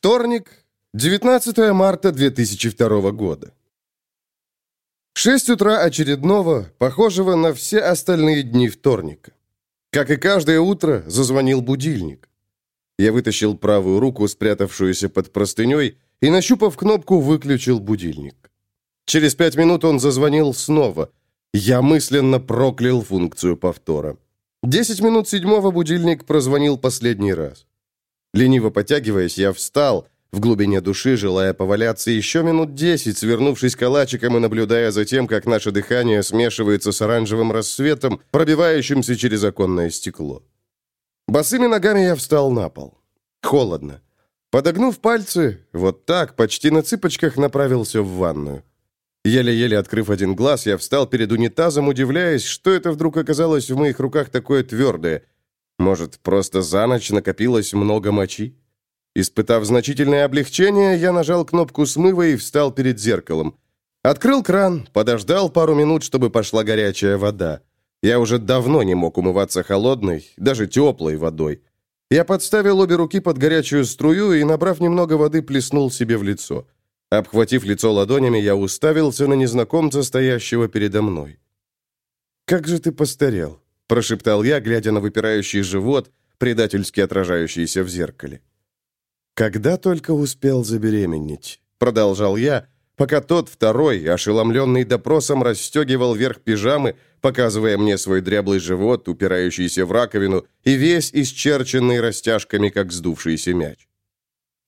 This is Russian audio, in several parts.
Вторник, 19 марта 2002 года. 6 утра очередного, похожего на все остальные дни вторника. Как и каждое утро, зазвонил будильник. Я вытащил правую руку, спрятавшуюся под простыней, и, нащупав кнопку, выключил будильник. Через пять минут он зазвонил снова. Я мысленно проклял функцию повтора. Десять минут седьмого будильник прозвонил последний раз. Лениво потягиваясь, я встал, в глубине души желая поваляться еще минут десять, свернувшись калачиком и наблюдая за тем, как наше дыхание смешивается с оранжевым рассветом, пробивающимся через оконное стекло. Босыми ногами я встал на пол. Холодно. Подогнув пальцы, вот так, почти на цыпочках направился в ванную. Еле-еле открыв один глаз, я встал перед унитазом, удивляясь, что это вдруг оказалось в моих руках такое твердое – может, просто за ночь накопилось много мочи? Испытав значительное облегчение, я нажал кнопку смыва и встал перед зеркалом. Открыл кран, подождал пару минут, чтобы пошла горячая вода. Я уже давно не мог умываться холодной, даже теплой водой. Я подставил обе руки под горячую струю и, набрав немного воды, плеснул себе в лицо. Обхватив лицо ладонями, я уставился на незнакомца, стоящего передо мной. «Как же ты постарел!» Прошептал я, глядя на выпирающий живот, предательски отражающийся в зеркале. «Когда только успел забеременеть», — продолжал я, пока тот второй, ошеломленный допросом, расстегивал верх пижамы, показывая мне свой дряблый живот, упирающийся в раковину, и весь исчерченный растяжками, как сдувшийся мяч.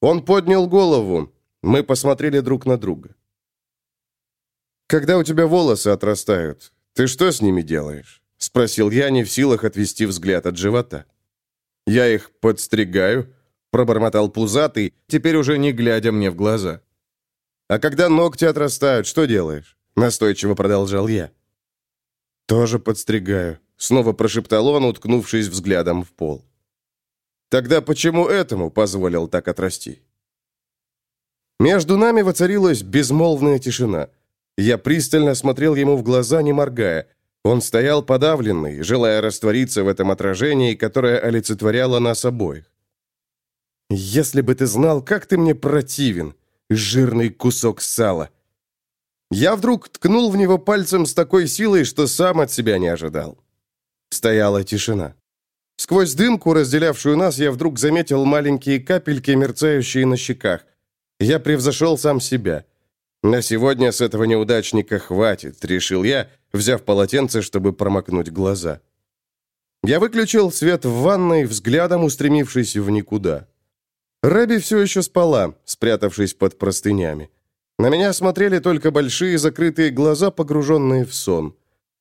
Он поднял голову. Мы посмотрели друг на друга. «Когда у тебя волосы отрастают, ты что с ними делаешь?» — спросил я, не в силах отвести взгляд от живота. «Я их подстригаю», — пробормотал пузатый, теперь уже не глядя мне в глаза. «А когда ногти отрастают, что делаешь?» — настойчиво продолжал я. «Тоже подстригаю», — снова прошептал он, уткнувшись взглядом в пол. «Тогда почему этому позволил так отрасти?» Между нами воцарилась безмолвная тишина. Я пристально смотрел ему в глаза, не моргая, он стоял подавленный, желая раствориться в этом отражении, которое олицетворяло нас обоих. «Если бы ты знал, как ты мне противен, жирный кусок сала!» Я вдруг ткнул в него пальцем с такой силой, что сам от себя не ожидал. Стояла тишина. Сквозь дымку, разделявшую нас, я вдруг заметил маленькие капельки, мерцающие на щеках. Я превзошел сам себя. На сегодня с этого неудачника хватит, решил я, взяв полотенце, чтобы промокнуть глаза. Я выключил свет в ванной, взглядом устремившись в никуда. Рэби все еще спала, спрятавшись под простынями. На меня смотрели только большие закрытые глаза, погруженные в сон.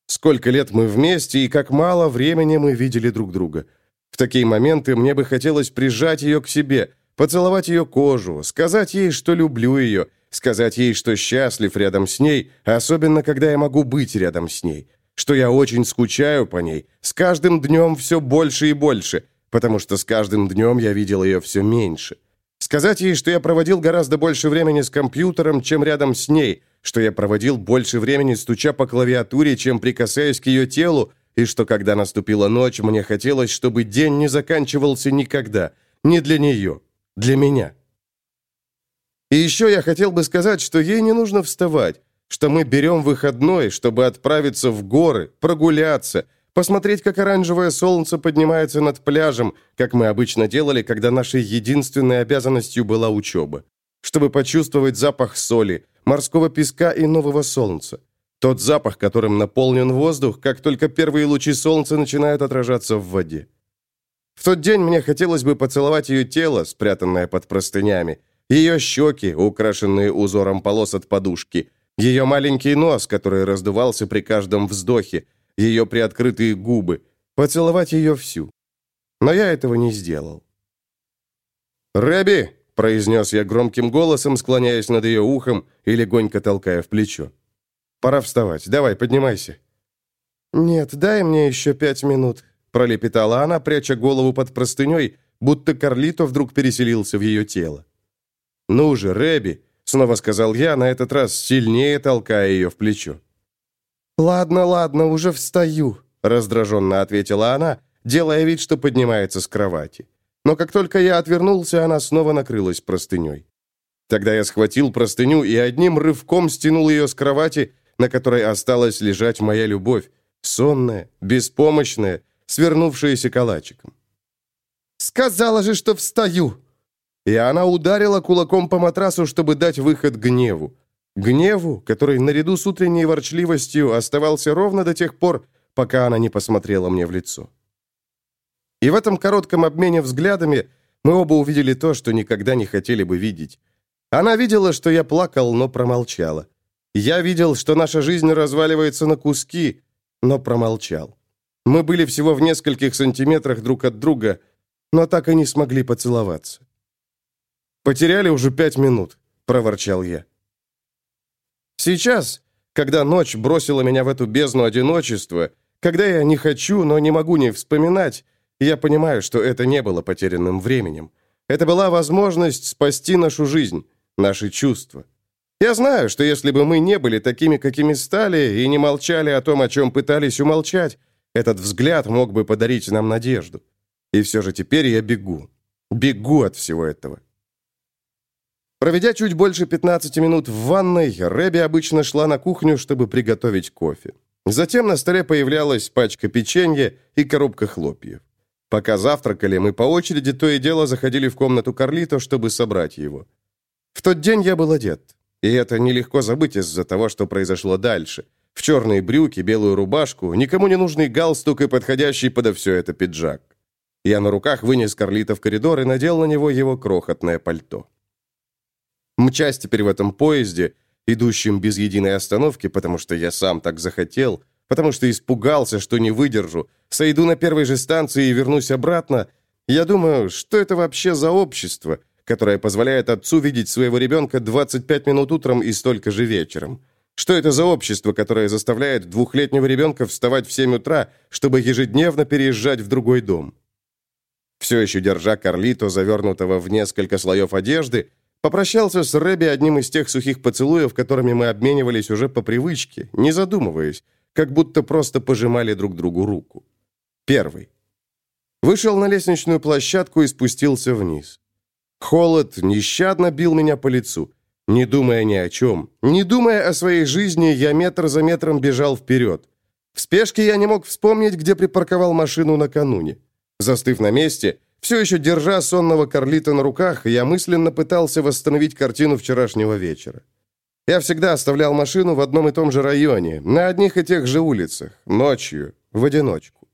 Сколько лет мы вместе и как мало времени мы видели друг друга. В такие моменты мне бы хотелось прижать ее к себе, поцеловать ее кожу, сказать ей, что люблю ее, сказать ей, что счастлив рядом с ней, особенно когда я могу быть рядом с ней, что я очень скучаю по ней, с каждым днем все больше и больше, потому что с каждым днем я видел ее все меньше. Сказать ей, что я проводил гораздо больше времени с компьютером, чем рядом с ней, что я проводил больше времени, стуча по клавиатуре, чем прикасаясь к ее телу, и что, когда наступила ночь, мне хотелось, чтобы день не заканчивался никогда, не для нее, для меня. И еще я хотел бы сказать, что ей не нужно вставать, что мы берем выходной, чтобы отправиться в горы, прогуляться, посмотреть, как оранжевое солнце поднимается над пляжем, как мы обычно делали, когда нашей единственной обязанностью была учеба, чтобы почувствовать запах соли, морского песка и нового солнца. Тот запах, которым наполнен воздух, как только первые лучи солнца начинают отражаться в воде. В тот день мне хотелось бы поцеловать ее тело, спрятанное под простынями, ее щеки, украшенные узором полос от подушки, ее маленький нос, который раздувался при каждом вздохе, ее приоткрытые губы, поцеловать ее всю. Но я этого не сделал. «Рэби!» — произнес я громким голосом, склоняясь над ее ухом и легонько толкая в плечо. «Пора вставать. Давай, поднимайся». «Нет, дай мне еще пять минут», — пролепетала она, пряча голову под простыней, будто Карлито вдруг переселился в ее тело. «Ну же, Рэби!» — снова сказал я, на этот раз сильнее толкая ее в плечо. «Ладно, ладно, уже встаю», — раздраженно ответила она, делая вид, что поднимается с кровати. но как только я отвернулся, она снова накрылась простыней. Тогда я схватил простыню и одним рывком стянул ее с кровати, на которой осталась лежать моя любовь, сонная, беспомощная, свернувшаяся калачиком. «Сказала же, что встаю!» И она ударила кулаком по матрасу, чтобы дать выход гневу. Гневу, который наряду с утренней ворчливостью оставался ровно до тех пор, пока она не посмотрела мне в лицо. И в этом коротком обмене взглядами мы оба увидели то, что никогда не хотели бы видеть. Она видела, что я плакал, но промолчала. Я видел, что наша жизнь разваливается на куски, но промолчал. Мы были всего в нескольких сантиметрах друг от друга, но так и не смогли поцеловаться. «Потеряли уже пять минут», — проворчал я. Сейчас, когда ночь бросила меня в эту бездну одиночества, когда я не хочу, но не могу не вспоминать, я понимаю, что это не было потерянным временем. Это была возможность спасти нашу жизнь, наши чувства. Я знаю, что если бы мы не были такими, какими стали, и не молчали о том, о чем пытались умолчать, этот взгляд мог бы подарить нам надежду. И все же теперь я бегу. Бегу от всего этого. Проведя чуть больше 15 минут в ванной, Рэби обычно шла на кухню, чтобы приготовить кофе. Затем на столе появлялась пачка печенья и коробка хлопьев. Пока завтракали, мы по очереди то и дело заходили в комнату Карлито, чтобы собрать его. В тот день я был одет. И это нелегко забыть из-за того, что произошло дальше. В черные брюки, белую рубашку, никому не нужный галстук и подходящий подо все это пиджак. Я на руках вынес Карлита в коридор и надел на него его крохотное пальто. Мчась теперь в этом поезде, идущем без единой остановки, потому что я сам так захотел, потому что испугался, что не выдержу, сойду на первой же станции и вернусь обратно, я думаю, что это вообще за общество, которое позволяет отцу видеть своего ребенка 25 минут утром и столько же вечером. Что это за общество, которое заставляет двухлетнего ребенка вставать в 7 утра, чтобы ежедневно переезжать в другой дом? Все еще держа Карлито, завернутого в несколько слоев одежды, попрощался с Рэби одним из тех сухих поцелуев, которыми мы обменивались уже по привычке, не задумываясь, как будто просто пожимали друг другу руку. Первый. Вышел на лестничную площадку и спустился вниз. Холод нещадно бил меня по лицу. Не думая ни о чем, не думая о своей жизни, я метр за метром бежал вперед. В спешке я не мог вспомнить, где припарковал машину накануне. Застыв на месте, все еще держа сонного Карлита на руках, я мысленно пытался восстановить картину вчерашнего вечера. Я всегда оставлял машину в одном и том же районе, на одних и тех же улицах, ночью, в одиночку.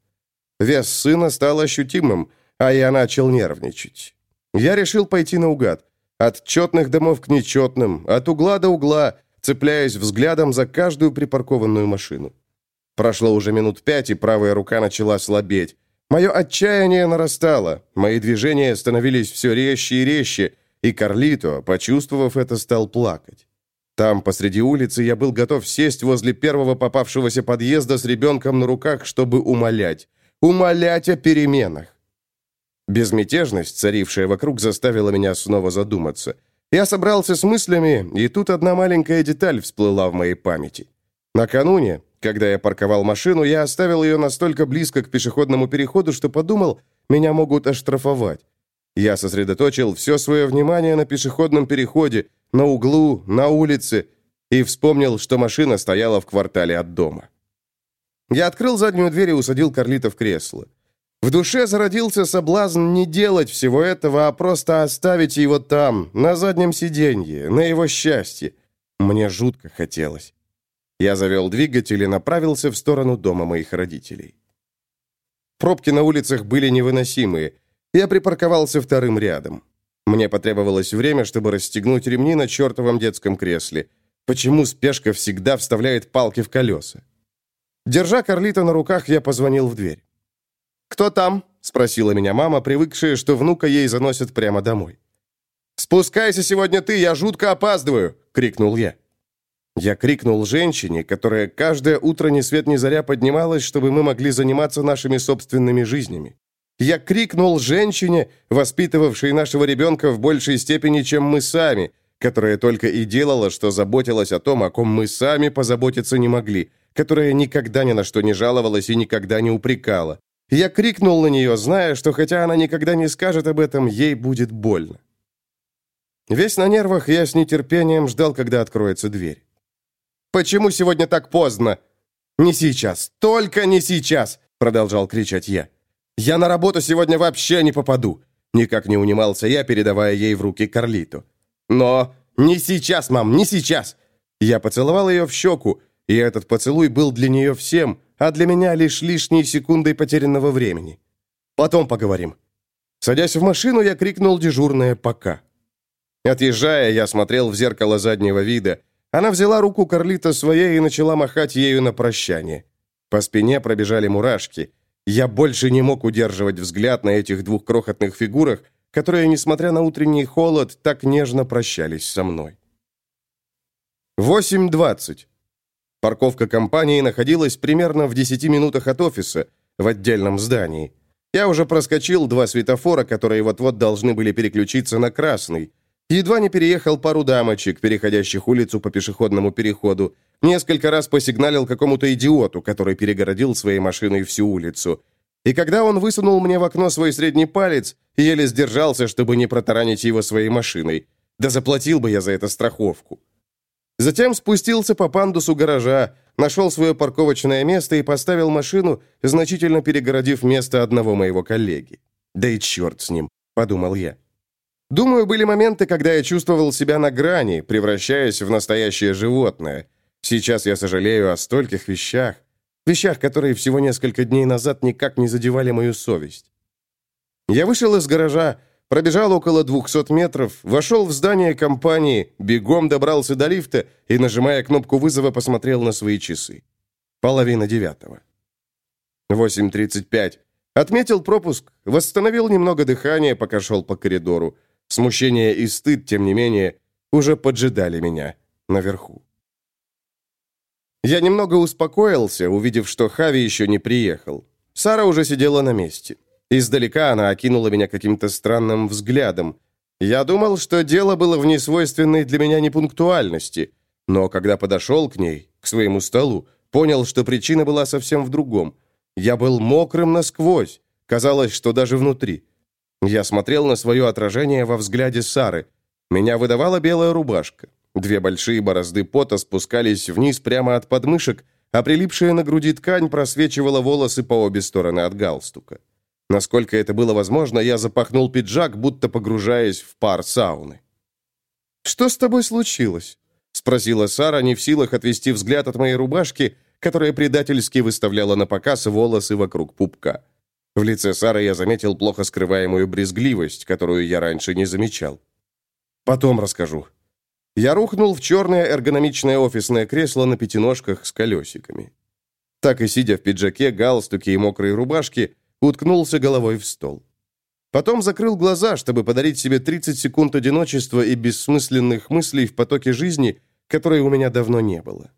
Вес сына стал ощутимым, а я начал нервничать. Я решил пойти наугад. От четных домов к нечетным, от угла до угла, цепляясь взглядом за каждую припаркованную машину. Прошло уже минут пять, и правая рука начала слабеть. Мое отчаяние нарастало, мои движения становились все резче и резче, и Карлито, почувствовав это, стал плакать. Там, посреди улицы, я был готов сесть возле первого попавшегося подъезда с ребенком на руках, чтобы умолять. Умолять о переменах. Безмятежность, царившая вокруг, заставила меня снова задуматься. Я собрался с мыслями, и тут одна маленькая деталь всплыла в моей памяти. Накануне, когда я парковал машину, я оставил ее настолько близко к пешеходному переходу, что подумал, меня могут оштрафовать. Я сосредоточил все свое внимание на пешеходном переходе, на углу, на улице, и вспомнил, что машина стояла в квартале от дома. Я открыл заднюю дверь и усадил Карлита в кресло. В душе зародился соблазн не делать всего этого, а просто оставить его там, на заднем сиденье, на его счастье. Мне жутко хотелось. Я завел двигатель и направился в сторону дома моих родителей. Пробки на улицах были невыносимые. Я припарковался вторым рядом. Мне потребовалось время, чтобы расстегнуть ремни на чертовом детском кресле. Почему спешка всегда вставляет палки в колеса? Держа Карлита на руках, я позвонил в дверь. «Кто там?» — спросила меня мама, привыкшая, что внука ей заносят прямо домой. «Спускайся сегодня ты, я жутко опаздываю!» — крикнул я. Я крикнул женщине, которая каждое утро ни свет ни заря поднималась, чтобы мы могли заниматься нашими собственными жизнями. Я крикнул женщине, воспитывавшей нашего ребенка в большей степени, чем мы сами, которая только и делала, что заботилась о том, о ком мы сами позаботиться не могли, которая никогда ни на что не жаловалась и никогда не упрекала. Я крикнул на нее, зная, что хотя она никогда не скажет об этом, ей будет больно. Весь на нервах, я с нетерпением ждал, когда откроется дверь. «Почему сегодня так поздно?» «Не сейчас, только не сейчас!» продолжал кричать я. «Я на работу сегодня вообще не попаду!» Никак не унимался я, передавая ей в руки Карлиту. «Но не сейчас, мам, не сейчас!» Я поцеловал ее в щеку, и этот поцелуй был для нее всем, а для меня лишь лишней секундой потерянного времени. Потом поговорим. Садясь в машину, я крикнул дежурное «пока». Отъезжая, я смотрел в зеркало заднего вида. Она взяла руку Карлита своей и начала махать ею на прощание. По спине пробежали мурашки. Я больше не мог удерживать взгляд на этих двух крохотных фигурах, которые, несмотря на утренний холод, так нежно прощались со мной. 8.20. Парковка компании находилась примерно в 10 минутах от офиса, в отдельном здании. Я уже проскочил два светофора, которые вот-вот должны были переключиться на красный. Едва не переехал пару дамочек, переходящих улицу по пешеходному переходу, Несколько раз посигналил какому-то идиоту, который перегородил своей машиной всю улицу. И когда он высунул мне в окно свой средний палец, еле сдержался, чтобы не протаранить его своей машиной. Да заплатил бы я за это страховку. Затем спустился по пандусу гаража, нашел свое парковочное место и поставил машину, значительно перегородив место одного моего коллеги. «Да и черт с ним», — подумал я. Думаю, были моменты, когда я чувствовал себя на грани, превращаясь в настоящее животное. Сейчас я сожалею о стольких вещах, вещах, которые всего несколько дней назад никак не задевали мою совесть. Я вышел из гаража, пробежал около 200 метров, вошел в здание компании, бегом добрался до лифта и, нажимая кнопку вызова, посмотрел на свои часы. Половина девятого. 8.35. Отметил пропуск, восстановил немного дыхания, пока шел по коридору. Смущение и стыд, тем не менее, уже поджидали меня наверху. Я немного успокоился, увидев, что Хави еще не приехал. Сара уже сидела на месте. Издалека она окинула меня каким-то странным взглядом. Я думал, что дело было в несвойственной для меня непунктуальности, но когда подошел к ней, к своему столу, понял, что причина была совсем в другом. Я был мокрым насквозь, казалось, что даже внутри. Я смотрел на свое отражение во взгляде Сары. Меня выдавала белая рубашка. Две большие борозды пота спускались вниз прямо от подмышек, а прилипшая на груди ткань просвечивала волосы по обе стороны от галстука. Насколько это было возможно, я запахнул пиджак, будто погружаясь в пар сауны. «Что с тобой случилось?» — спросила Сара, не в силах отвести взгляд от моей рубашки, которая предательски выставляла на показ волосы вокруг пупка. В лице Сары я заметил плохо скрываемую брезгливость, которую я раньше не замечал. «Потом расскажу», я рухнул в черное эргономичное офисное кресло на пятиножках с колесиками. Так и сидя в пиджаке, галстуке и мокрой рубашке, уткнулся головой в стол. Потом закрыл глаза, чтобы подарить себе 30 секунд одиночества и бессмысленных мыслей в потоке жизни, которой у меня давно не было.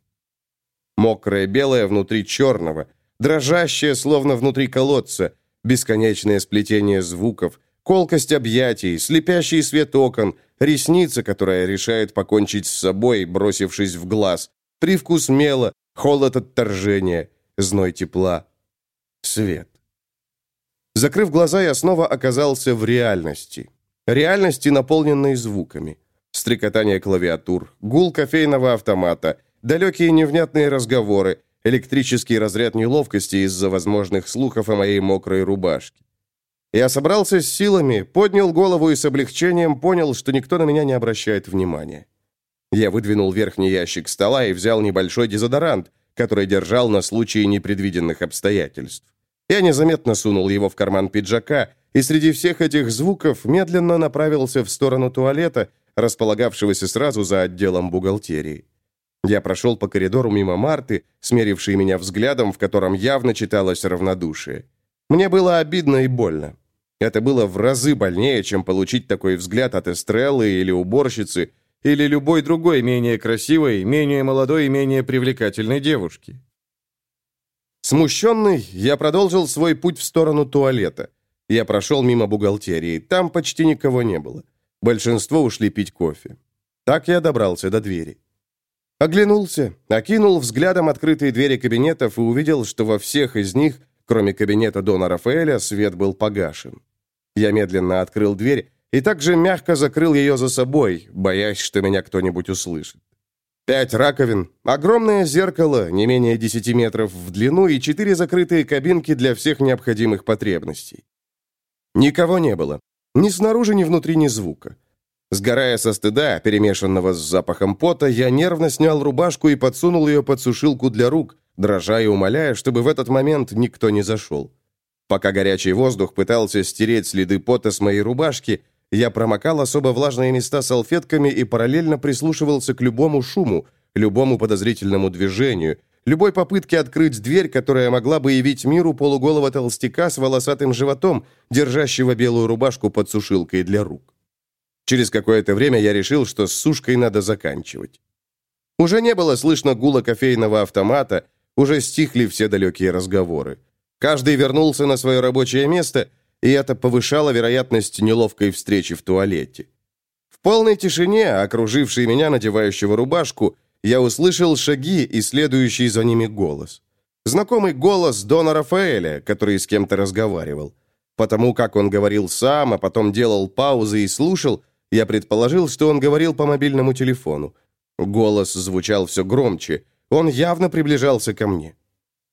Мокрое белое внутри черного, дрожащее, словно внутри колодца, бесконечное сплетение звуков, колкость объятий, слепящий свет окон, ресница, которая решает покончить с собой, бросившись в глаз, привкус мела, холод отторжения, зной тепла, свет. Закрыв глаза, я снова оказался в реальности. Реальности, наполненной звуками. Стрекотание клавиатур, гул кофейного автомата, далекие невнятные разговоры, электрический разряд неловкости из-за возможных слухов о моей мокрой рубашке. Я собрался с силами, поднял голову и с облегчением понял, что никто на меня не обращает внимания. Я выдвинул верхний ящик стола и взял небольшой дезодорант, который держал на случай непредвиденных обстоятельств. Я незаметно сунул его в карман пиджака, и среди всех этих звуков медленно направился в сторону туалета, располагавшегося сразу за отделом бухгалтерии. Я прошел по коридору мимо Марты, смерившей меня взглядом, в котором явно читалось равнодушие. Мне было обидно и больно. Это было в разы больнее, чем получить такой взгляд от Эстреллы или уборщицы, или любой другой менее красивой, менее молодой и менее привлекательной девушки. Смущенный, я продолжил свой путь в сторону туалета. Я прошел мимо бухгалтерии, там почти никого не было. Большинство ушли пить кофе. Так я добрался до двери. Оглянулся, окинул взглядом открытые двери кабинетов и увидел, что во всех из них Кроме кабинета Дона Рафаэля, свет был погашен. Я медленно открыл дверь и также мягко закрыл ее за собой, боясь, что меня кто-нибудь услышит. Пять раковин, огромное зеркало, не менее 10 метров в длину и четыре закрытые кабинки для всех необходимых потребностей. Никого не было. Ни снаружи, ни внутри, ни звука. Сгорая со стыда, перемешанного с запахом пота, я нервно снял рубашку и подсунул ее под сушилку для рук, дрожа и умоляя, чтобы в этот момент никто не зашел. Пока горячий воздух пытался стереть следы пота с моей рубашки, я промокал особо влажные места салфетками и параллельно прислушивался к любому шуму, любому подозрительному движению, любой попытке открыть дверь, которая могла бы явить миру полуголого толстяка с волосатым животом, держащего белую рубашку под сушилкой для рук. Через какое-то время я решил, что с сушкой надо заканчивать. Уже не было слышно гула кофейного автомата, уже стихли все далекие разговоры. Каждый вернулся на свое рабочее место, и это повышало вероятность неловкой встречи в туалете. В полной тишине, окружившей меня надевающего рубашку, я услышал шаги и следующий за ними голос. Знакомый голос Дона Рафаэля, который с кем-то разговаривал. Потому как он говорил сам, а потом делал паузы и слушал, я предположил, что он говорил по мобильному телефону. Голос звучал все громче. Он явно приближался ко мне.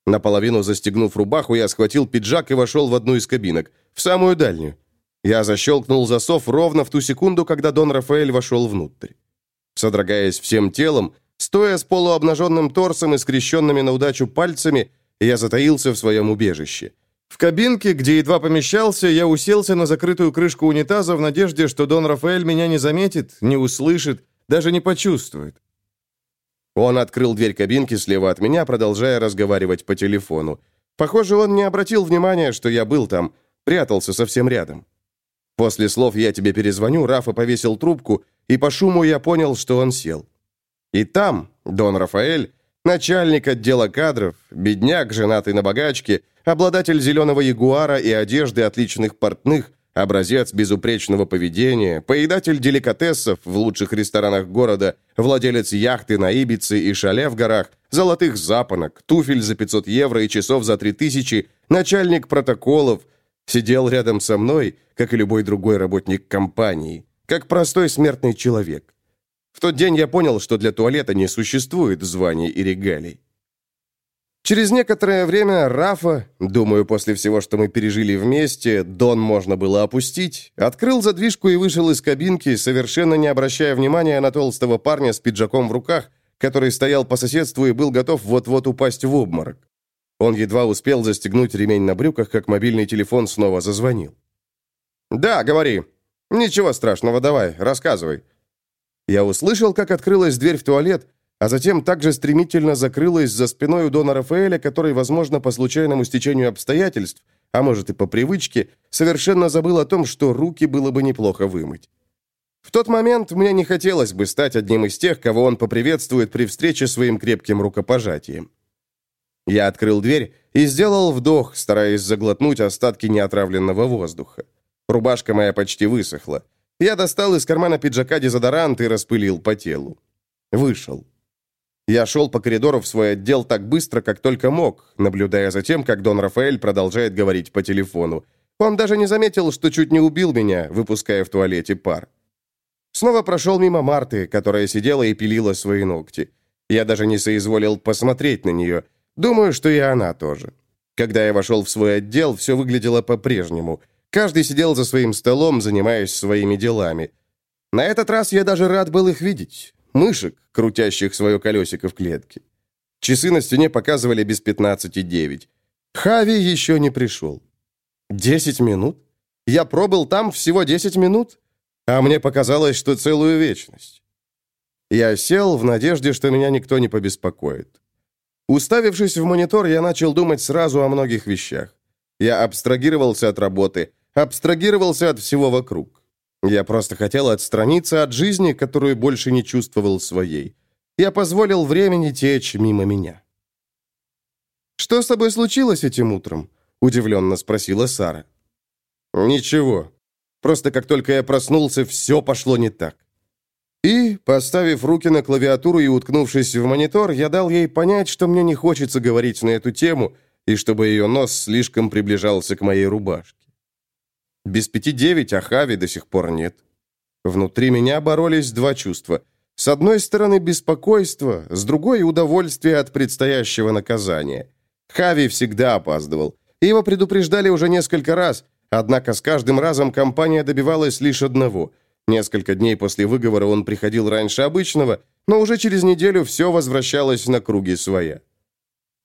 Наполовину застегнув рубаху, я схватил пиджак и вошел в одну из кабинок, в самую дальнюю. Я защелкнул засов ровно в ту секунду, когда Дон Рафаэль вошел внутрь. Содрогаясь всем телом, стоя с полуобнаженным торсом и скрещенными на удачу пальцами, я затаился в своем убежище. В кабинке, где едва помещался, я уселся на закрытую крышку унитаза в надежде, что Дон Рафаэль меня не заметит, не услышит, даже не почувствует. Он открыл дверь кабинки слева от меня, продолжая разговаривать по телефону. Похоже, он не обратил внимания, что я был там, прятался совсем рядом. После слов «я тебе перезвоню» Рафа повесил трубку, и по шуму я понял, что он сел. И там Дон Рафаэль, начальник отдела кадров, бедняк, женатый на богачке, обладатель зеленого ягуара и одежды отличных портных, образец безупречного поведения, поедатель деликатесов в лучших ресторанах города, владелец яхты на Ибице и шале в горах, золотых запонок, туфель за 500 евро и часов за 3000, начальник протоколов, сидел рядом со мной, как и любой другой работник компании, как простой смертный человек. В тот день я понял, что для туалета не существует званий и регалий. Через некоторое время Рафа, думаю, после всего, что мы пережили вместе, Дон можно было опустить, открыл задвижку и вышел из кабинки, совершенно не обращая внимания на толстого парня с пиджаком в руках, который стоял по соседству и был готов вот-вот упасть в обморок. Он едва успел застегнуть ремень на брюках, как мобильный телефон снова зазвонил. «Да, говори. Ничего страшного, давай, рассказывай». Я услышал, как открылась дверь в туалет, а затем также стремительно закрылась за спиной у Дона Рафаэля, который, возможно, по случайному стечению обстоятельств, а может и по привычке, совершенно забыл о том, что руки было бы неплохо вымыть. В тот момент мне не хотелось бы стать одним из тех, кого он поприветствует при встрече своим крепким рукопожатием. Я открыл дверь и сделал вдох, стараясь заглотнуть остатки неотравленного воздуха. Рубашка моя почти высохла. Я достал из кармана пиджака дезодорант и распылил по телу. Вышел. Я шел по коридору в свой отдел так быстро, как только мог, наблюдая за тем, как Дон Рафаэль продолжает говорить по телефону. Он даже не заметил, что чуть не убил меня, выпуская в туалете пар. Снова прошел мимо Марты, которая сидела и пилила свои ногти. Я даже не соизволил посмотреть на нее. Думаю, что и она тоже. Когда я вошел в свой отдел, все выглядело по-прежнему. Каждый сидел за своим столом, занимаясь своими делами. На этот раз я даже рад был их видеть мышек, крутящих свое колесико в клетке. Часы на стене показывали без пятнадцати девять. Хави еще не пришел. Десять минут? Я пробыл там всего десять минут? А мне показалось, что целую вечность. Я сел в надежде, что меня никто не побеспокоит. Уставившись в монитор, я начал думать сразу о многих вещах. Я абстрагировался от работы, абстрагировался от всего вокруг. Я просто хотел отстраниться от жизни, которую больше не чувствовал своей. Я позволил времени течь мимо меня. «Что с тобой случилось этим утром?» – удивленно спросила Сара. «Ничего. Просто как только я проснулся, все пошло не так». И, поставив руки на клавиатуру и уткнувшись в монитор, я дал ей понять, что мне не хочется говорить на эту тему, и чтобы ее нос слишком приближался к моей рубашке. Без пяти девять, а Хави до сих пор нет. Внутри меня боролись два чувства. С одной стороны беспокойство, с другой удовольствие от предстоящего наказания. Хави всегда опаздывал. Его предупреждали уже несколько раз, однако с каждым разом компания добивалась лишь одного. Несколько дней после выговора он приходил раньше обычного, но уже через неделю все возвращалось на круги своя.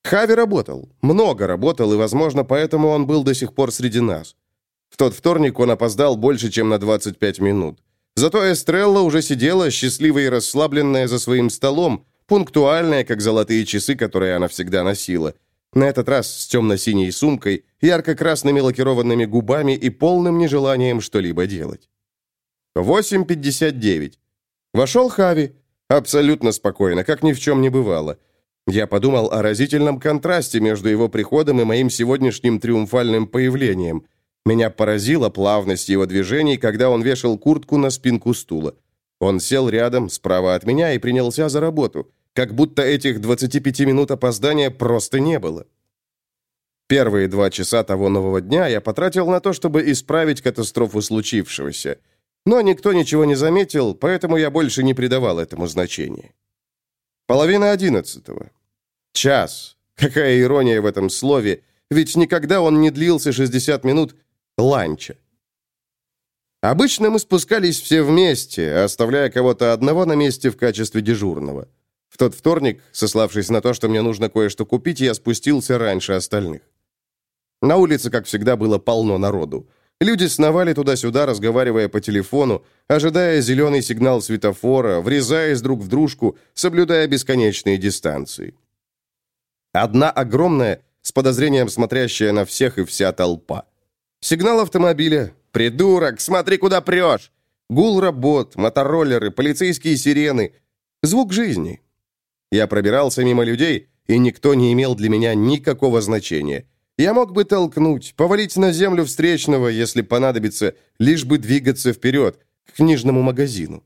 Хави работал, много работал, и, возможно, поэтому он был до сих пор среди нас. В тот вторник он опоздал больше, чем на 25 минут. Зато Эстрелла уже сидела, счастливая и расслабленная за своим столом, пунктуальная, как золотые часы, которые она всегда носила. На этот раз с темно-синей сумкой, ярко-красными лакированными губами и полным нежеланием что-либо делать. 8.59. Вошел Хави. Абсолютно спокойно, как ни в чем не бывало. Я подумал о разительном контрасте между его приходом и моим сегодняшним триумфальным появлением – меня поразила плавность его движений, когда он вешал куртку на спинку стула. Он сел рядом, справа от меня, и принялся за работу, как будто этих 25 минут опоздания просто не было. Первые два часа того нового дня я потратил на то, чтобы исправить катастрофу случившегося. Но никто ничего не заметил, поэтому я больше не придавал этому значения. Половина одиннадцатого. Час. Какая ирония в этом слове, ведь никогда он не длился 60 минут, ланча. Обычно мы спускались все вместе, оставляя кого-то одного на месте в качестве дежурного. В тот вторник, сославшись на то, что мне нужно кое-что купить, я спустился раньше остальных. На улице, как всегда, было полно народу. Люди сновали туда-сюда, разговаривая по телефону, ожидая зеленый сигнал светофора, врезаясь друг в дружку, соблюдая бесконечные дистанции. Одна огромная, с подозрением смотрящая на всех и вся толпа. Сигнал автомобиля. «Придурок, смотри, куда прешь!» Гул работ, мотороллеры, полицейские сирены. Звук жизни. Я пробирался мимо людей, и никто не имел для меня никакого значения. Я мог бы толкнуть, повалить на землю встречного, если понадобится, лишь бы двигаться вперед, к книжному магазину.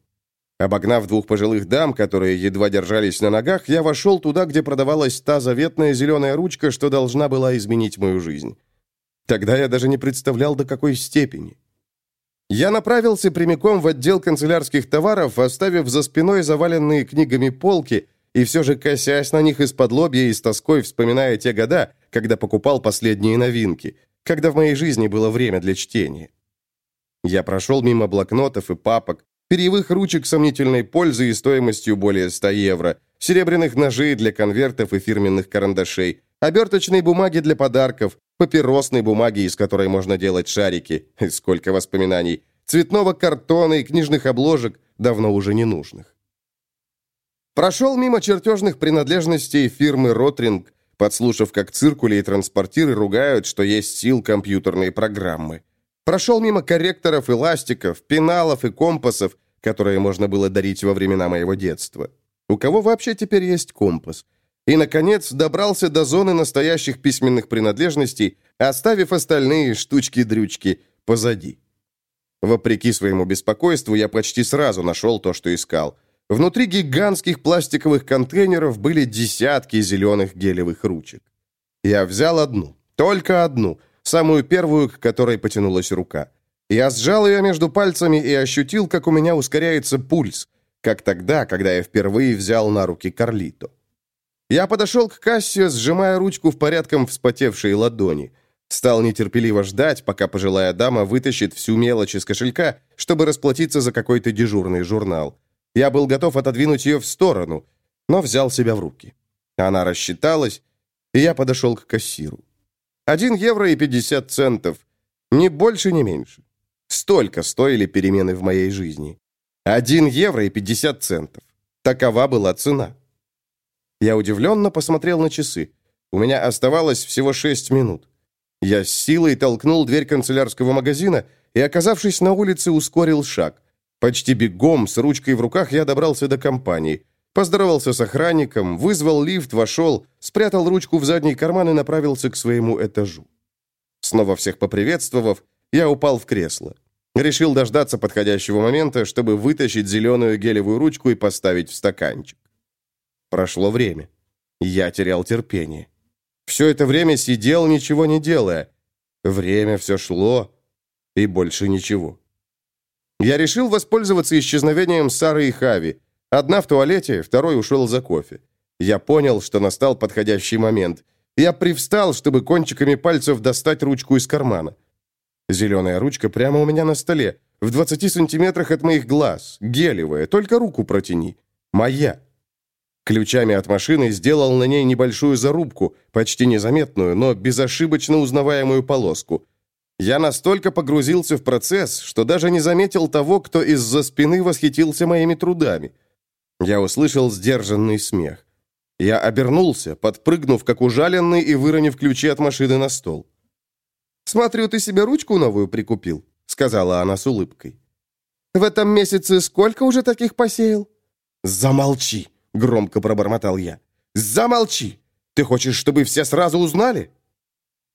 Обогнав двух пожилых дам, которые едва держались на ногах, я вошел туда, где продавалась та заветная зеленая ручка, что должна была изменить мою жизнь. Тогда я даже не представлял, до какой степени. Я направился прямиком в отдел канцелярских товаров, оставив за спиной заваленные книгами полки, и все же косясь на них из-под лобья и с тоской вспоминая те года, когда покупал последние новинки, когда в моей жизни было время для чтения. Я прошел мимо блокнотов и папок, перьевых ручек сомнительной пользы и стоимостью более 100 евро, серебряных ножей для конвертов и фирменных карандашей, оберточной бумаги для подарков, папиросной бумаги, из которой можно делать шарики, сколько воспоминаний, цветного картона и книжных обложек, давно уже не нужных. Прошел мимо чертежных принадлежностей фирмы «Ротринг», подслушав, как циркули и транспортиры ругают, что есть сил компьютерные программы. Прошел мимо корректоров эластиков, пеналов и компасов, которые можно было дарить во времена моего детства. У кого вообще теперь есть компас? И, наконец, добрался до зоны настоящих письменных принадлежностей, оставив остальные штучки-дрючки позади. Вопреки своему беспокойству, я почти сразу нашел то, что искал. Внутри гигантских пластиковых контейнеров были десятки зеленых гелевых ручек. Я взял одну, только одну, самую первую, к которой потянулась рука. Я сжал ее между пальцами и ощутил, как у меня ускоряется пульс, как тогда, когда я впервые взял на руки Карлито. Я подошел к кассе, сжимая ручку в порядком вспотевшей ладони. Стал нетерпеливо ждать, пока пожилая дама вытащит всю мелочь из кошелька, чтобы расплатиться за какой-то дежурный журнал. Я был готов отодвинуть ее в сторону, но взял себя в руки. Она рассчиталась, и я подошел к кассиру. Один евро и пятьдесят центов. Ни больше, ни меньше. Столько стоили перемены в моей жизни. Один евро и пятьдесят центов. Такова была цена. Я удивленно посмотрел на часы. У меня оставалось всего шесть минут. Я с силой толкнул дверь канцелярского магазина и, оказавшись на улице, ускорил шаг. Почти бегом, с ручкой в руках, я добрался до компании. Поздоровался с охранником, вызвал лифт, вошел, спрятал ручку в задний карман и направился к своему этажу. Снова всех поприветствовав, я упал в кресло. Решил дождаться подходящего момента, чтобы вытащить зеленую гелевую ручку и поставить в стаканчик. Прошло время. Я терял терпение. Все это время сидел, ничего не делая. Время все шло, и больше ничего. Я решил воспользоваться исчезновением Сары и Хави. Одна в туалете, второй ушел за кофе. Я понял, что настал подходящий момент. Я привстал, чтобы кончиками пальцев достать ручку из кармана. Зеленая ручка прямо у меня на столе, в 20 сантиметрах от моих глаз, гелевая, только руку протяни. Моя. Ключами от машины сделал на ней небольшую зарубку, почти незаметную, но безошибочно узнаваемую полоску. Я настолько погрузился в процесс, что даже не заметил того, кто из-за спины восхитился моими трудами. Я услышал сдержанный смех. Я обернулся, подпрыгнув, как ужаленный, и выронив ключи от машины на стол. «Смотрю, ты себе ручку новую прикупил», — сказала она с улыбкой. «В этом месяце сколько уже таких посеял?» «Замолчи!» — громко пробормотал я. «Замолчи! Ты хочешь, чтобы все сразу узнали?»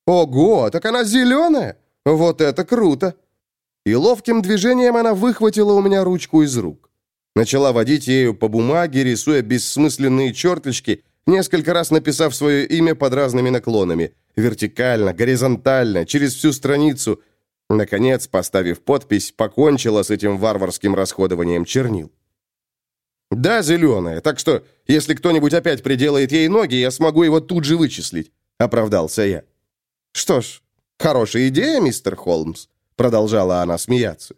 «Ого, так она зеленая! Вот это круто!» И ловким движением она выхватила у меня ручку из рук. Начала водить ею по бумаге, рисуя бессмысленные черточки, несколько раз написав свое имя под разными наклонами. Вертикально, горизонтально, через всю страницу. Наконец, поставив подпись, покончила с этим варварским расходованием чернил. «Да, зеленая, так что, если кто-нибудь опять приделает ей ноги, я смогу его тут же вычислить», — оправдался я. «Что ж, хорошая идея, мистер Холмс», — продолжала она смеяться.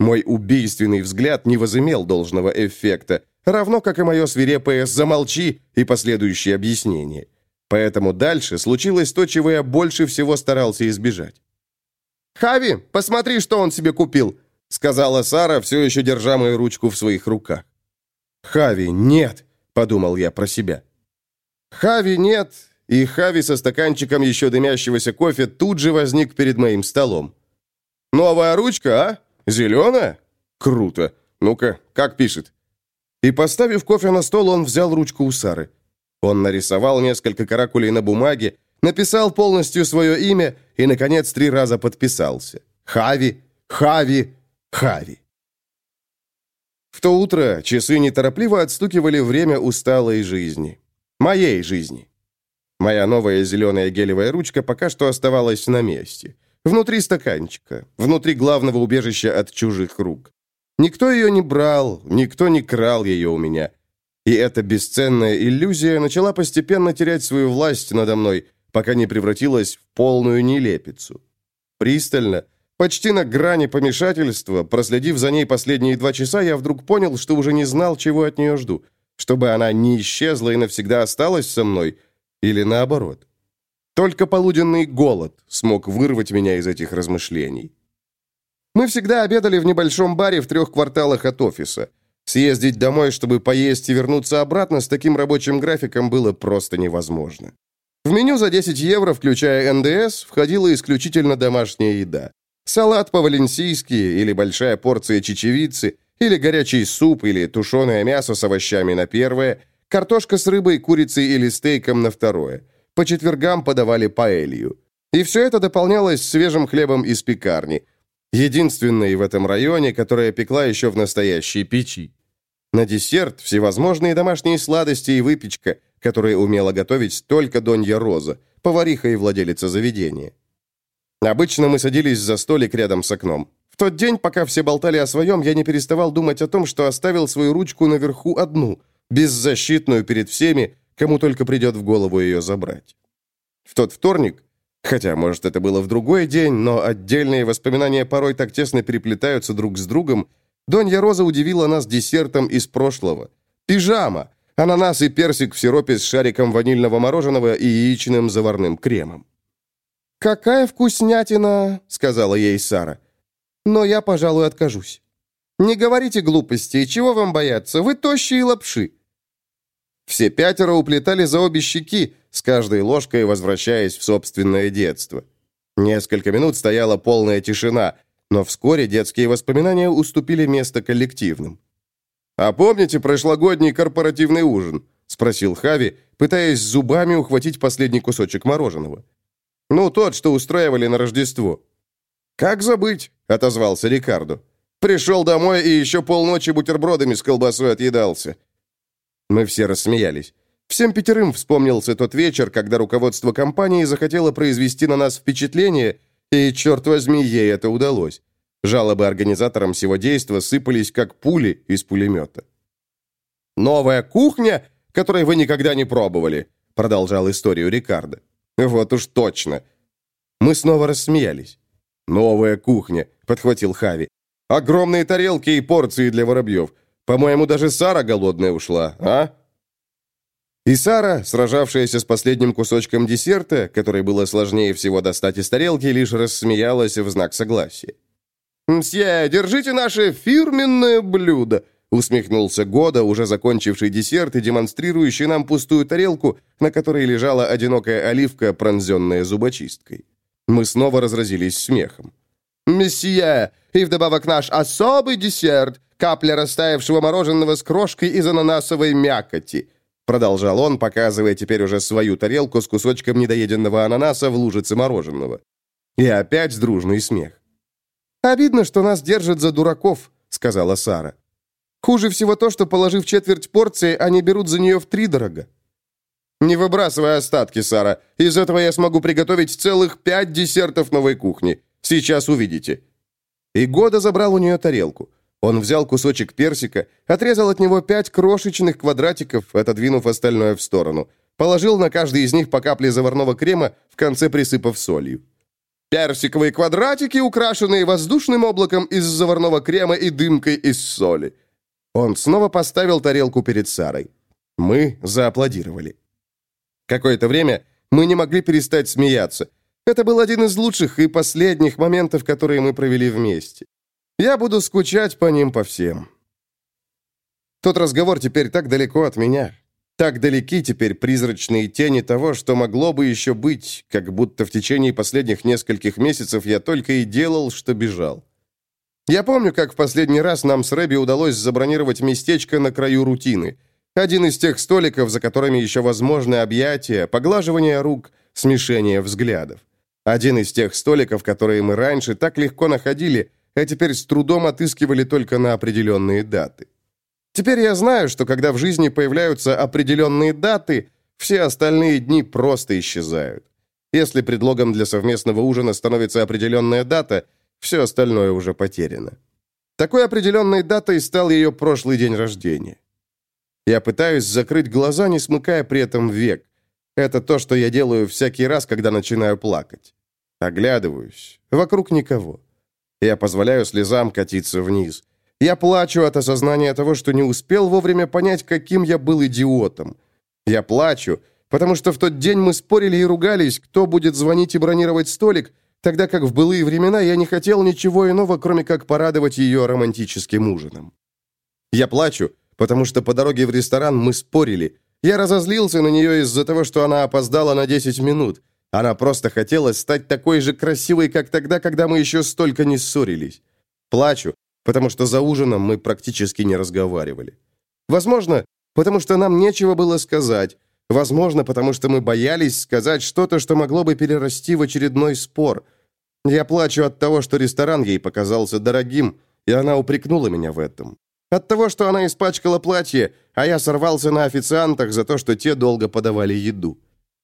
Мой убийственный взгляд не возымел должного эффекта, равно как и мое свирепое «замолчи» и последующие объяснения. Поэтому дальше случилось то, чего я больше всего старался избежать. «Хави, посмотри, что он себе купил», — сказала Сара, все еще держа мою ручку в своих руках. «Хави, нет!» — подумал я про себя. «Хави, нет!» И Хави со стаканчиком еще дымящегося кофе тут же возник перед моим столом. «Новая ручка, а? Зеленая? Круто! Ну-ка, как пишет?» И, поставив кофе на стол, он взял ручку у Сары. Он нарисовал несколько каракулей на бумаге, написал полностью свое имя и, наконец, три раза подписался. «Хави! Хави! Хави!» В то утро часы неторопливо отстукивали время усталой жизни. Моей жизни. Моя новая зеленая гелевая ручка пока что оставалась на месте. Внутри стаканчика, внутри главного убежища от чужих рук. Никто ее не брал, никто не крал ее у меня. И эта бесценная иллюзия начала постепенно терять свою власть надо мной, пока не превратилась в полную нелепицу. Пристально, Почти на грани помешательства, проследив за ней последние два часа, я вдруг понял, что уже не знал, чего от нее жду. Чтобы она не исчезла и навсегда осталась со мной, или наоборот. Только полуденный голод смог вырвать меня из этих размышлений. Мы всегда обедали в небольшом баре в трех кварталах от офиса. Съездить домой, чтобы поесть и вернуться обратно с таким рабочим графиком было просто невозможно. В меню за 10 евро, включая НДС, входила исключительно домашняя еда. Салат по-валенсийски, или большая порция чечевицы, или горячий суп, или тушеное мясо с овощами на первое, картошка с рыбой, курицей или стейком на второе. По четвергам подавали паэлью. И все это дополнялось свежим хлебом из пекарни, единственной в этом районе, которая пекла еще в настоящей печи. На десерт всевозможные домашние сладости и выпечка, которые умела готовить только Донья Роза, повариха и владелица заведения. Обычно мы садились за столик рядом с окном. В тот день, пока все болтали о своем, я не переставал думать о том, что оставил свою ручку наверху одну, беззащитную перед всеми, кому только придет в голову ее забрать. В тот вторник, хотя, может, это было в другой день, но отдельные воспоминания порой так тесно переплетаются друг с другом, Донья Роза удивила нас десертом из прошлого. Пижама, ананас и персик в сиропе с шариком ванильного мороженого и яичным заварным кремом. «Какая вкуснятина!» — сказала ей Сара. «Но я, пожалуй, откажусь. Не говорите глупостей, чего вам бояться? Вы тощие лапши!» Все пятеро уплетали за обе щеки, с каждой ложкой возвращаясь в собственное детство. Несколько минут стояла полная тишина, но вскоре детские воспоминания уступили место коллективным. «А помните прошлогодний корпоративный ужин?» — спросил Хави, пытаясь зубами ухватить последний кусочек мороженого. Ну, тот, что устраивали на Рождество». «Как забыть?» — отозвался Рикардо. «Пришел домой и еще полночи бутербродами с колбасой отъедался». Мы все рассмеялись. Всем пятерым вспомнился тот вечер, когда руководство компании захотело произвести на нас впечатление, и, черт возьми, ей это удалось. Жалобы организаторам всего действа сыпались, как пули из пулемета. «Новая кухня, которой вы никогда не пробовали», продолжал историю Рикардо. «Вот уж точно». Мы снова рассмеялись. «Новая кухня», — подхватил Хави. «Огромные тарелки и порции для воробьев. По-моему, даже Сара голодная ушла, а?» И Сара, сражавшаяся с последним кусочком десерта, который было сложнее всего достать из тарелки, лишь рассмеялась в знак согласия. «Мсье, держите наше фирменное блюдо!» Усмехнулся Года, уже закончивший десерт и демонстрирующий нам пустую тарелку, на которой лежала одинокая оливка, пронзенная зубочисткой. Мы снова разразились смехом. «Месье, и вдобавок наш особый десерт, капля растаявшего мороженого с крошкой из ананасовой мякоти», продолжал он, показывая теперь уже свою тарелку с кусочком недоеденного ананаса в лужице мороженого. И опять дружный смех. «Обидно, что нас держат за дураков», — сказала Сара. «Хуже всего то, что, положив четверть порции, они берут за нее втридорога». «Не выбрасывай остатки, Сара. Из этого я смогу приготовить целых пять десертов новой кухни. Сейчас увидите». И Года забрал у нее тарелку. Он взял кусочек персика, отрезал от него пять крошечных квадратиков, отодвинув остальное в сторону. Положил на каждый из них по капле заварного крема, в конце присыпав солью. Персиковые квадратики, украшенные воздушным облаком из заварного крема и дымкой из соли. Он снова поставил тарелку перед Сарой. Мы зааплодировали. Какое-то время мы не могли перестать смеяться. Это был один из лучших и последних моментов, которые мы провели вместе. Я буду скучать по ним по всем. Тот разговор теперь так далеко от меня. Так далеки теперь призрачные тени того, что могло бы еще быть, как будто в течение последних нескольких месяцев я только и делал, что бежал. Я помню, как в последний раз нам с Рэби удалось забронировать местечко на краю рутины. Один из тех столиков, за которыми еще возможны объятия, поглаживание рук, смешение взглядов. Один из тех столиков, которые мы раньше так легко находили, а теперь с трудом отыскивали только на определенные даты. Теперь я знаю, что когда в жизни появляются определенные даты, все остальные дни просто исчезают. Если предлогом для совместного ужина становится определенная дата, все остальное уже потеряно. Такой определенной датой стал ее прошлый день рождения. Я пытаюсь закрыть глаза, не смыкая при этом век. Это то, что я делаю всякий раз, когда начинаю плакать. Оглядываюсь. Вокруг никого. Я позволяю слезам катиться вниз. Я плачу от осознания того, что не успел вовремя понять, каким я был идиотом. Я плачу, потому что в тот день мы спорили и ругались, кто будет звонить и бронировать столик, тогда как в былые времена я не хотел ничего иного, кроме как порадовать ее романтическим ужином. Я плачу, потому что по дороге в ресторан мы спорили. Я разозлился на нее из-за того, что она опоздала на 10 минут. Она просто хотела стать такой же красивой, как тогда, когда мы еще столько не ссорились. Плачу, потому что за ужином мы практически не разговаривали. Возможно, потому что нам нечего было сказать. Возможно, потому что мы боялись сказать что-то, что могло бы перерасти в очередной спор. Я плачу от того, что ресторан ей показался дорогим, и она упрекнула меня в этом. От того, что она испачкала платье, а я сорвался на официантах за то, что те долго подавали еду.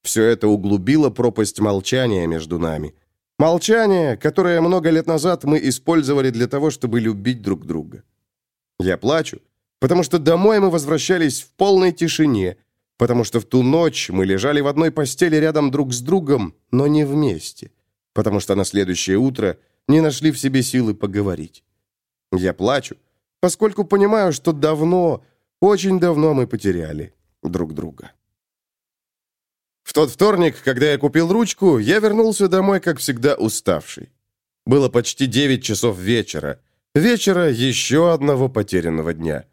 Все это углубило пропасть молчания между нами. Молчание, которое много лет назад мы использовали для того, чтобы любить друг друга. Я плачу, потому что домой мы возвращались в полной тишине, потому что в ту ночь мы лежали в одной постели рядом друг с другом, но не вместе, потому что на следующее утро не нашли в себе силы поговорить. Я плачу, поскольку понимаю, что давно, очень давно мы потеряли друг друга. В тот вторник, когда я купил ручку, я вернулся домой, как всегда, уставший. Было почти 9 часов вечера. Вечера еще одного потерянного дня.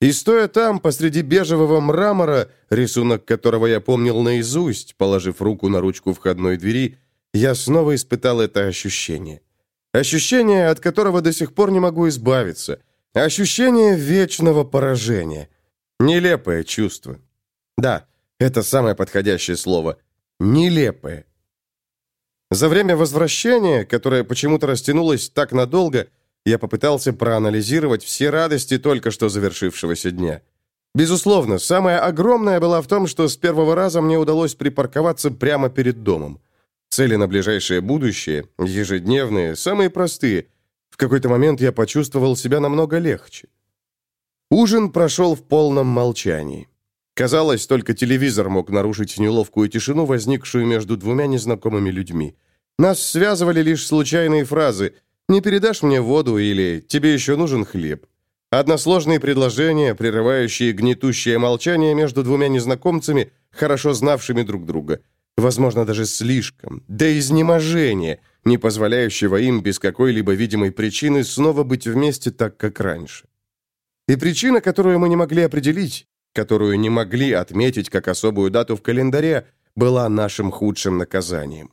И стоя там, посреди бежевого мрамора, рисунок которого я помнил наизусть, положив руку на ручку входной двери, я снова испытал это ощущение. Ощущение, от которого до сих пор не могу избавиться. Ощущение вечного поражения. Нелепое чувство. Да, это самое подходящее слово. Нелепое. За время возвращения, которое почему-то растянулось так надолго, я попытался проанализировать все радости только что завершившегося дня. Безусловно, самое огромное было в том, что с первого раза мне удалось припарковаться прямо перед домом. Цели на ближайшее будущее, ежедневные, самые простые. В какой-то момент я почувствовал себя намного легче. Ужин прошел в полном молчании. Казалось, только телевизор мог нарушить неловкую тишину, возникшую между двумя незнакомыми людьми. Нас связывали лишь случайные фразы «Не передашь мне воду» или «Тебе еще нужен хлеб». Односложные предложения, прерывающие гнетущее молчание между двумя незнакомцами, хорошо знавшими друг друга. Возможно, даже слишком, до изнеможения, не позволяющего им без какой-либо видимой причины снова быть вместе так, как раньше. И причина, которую мы не могли определить, которую не могли отметить как особую дату в календаре, была нашим худшим наказанием.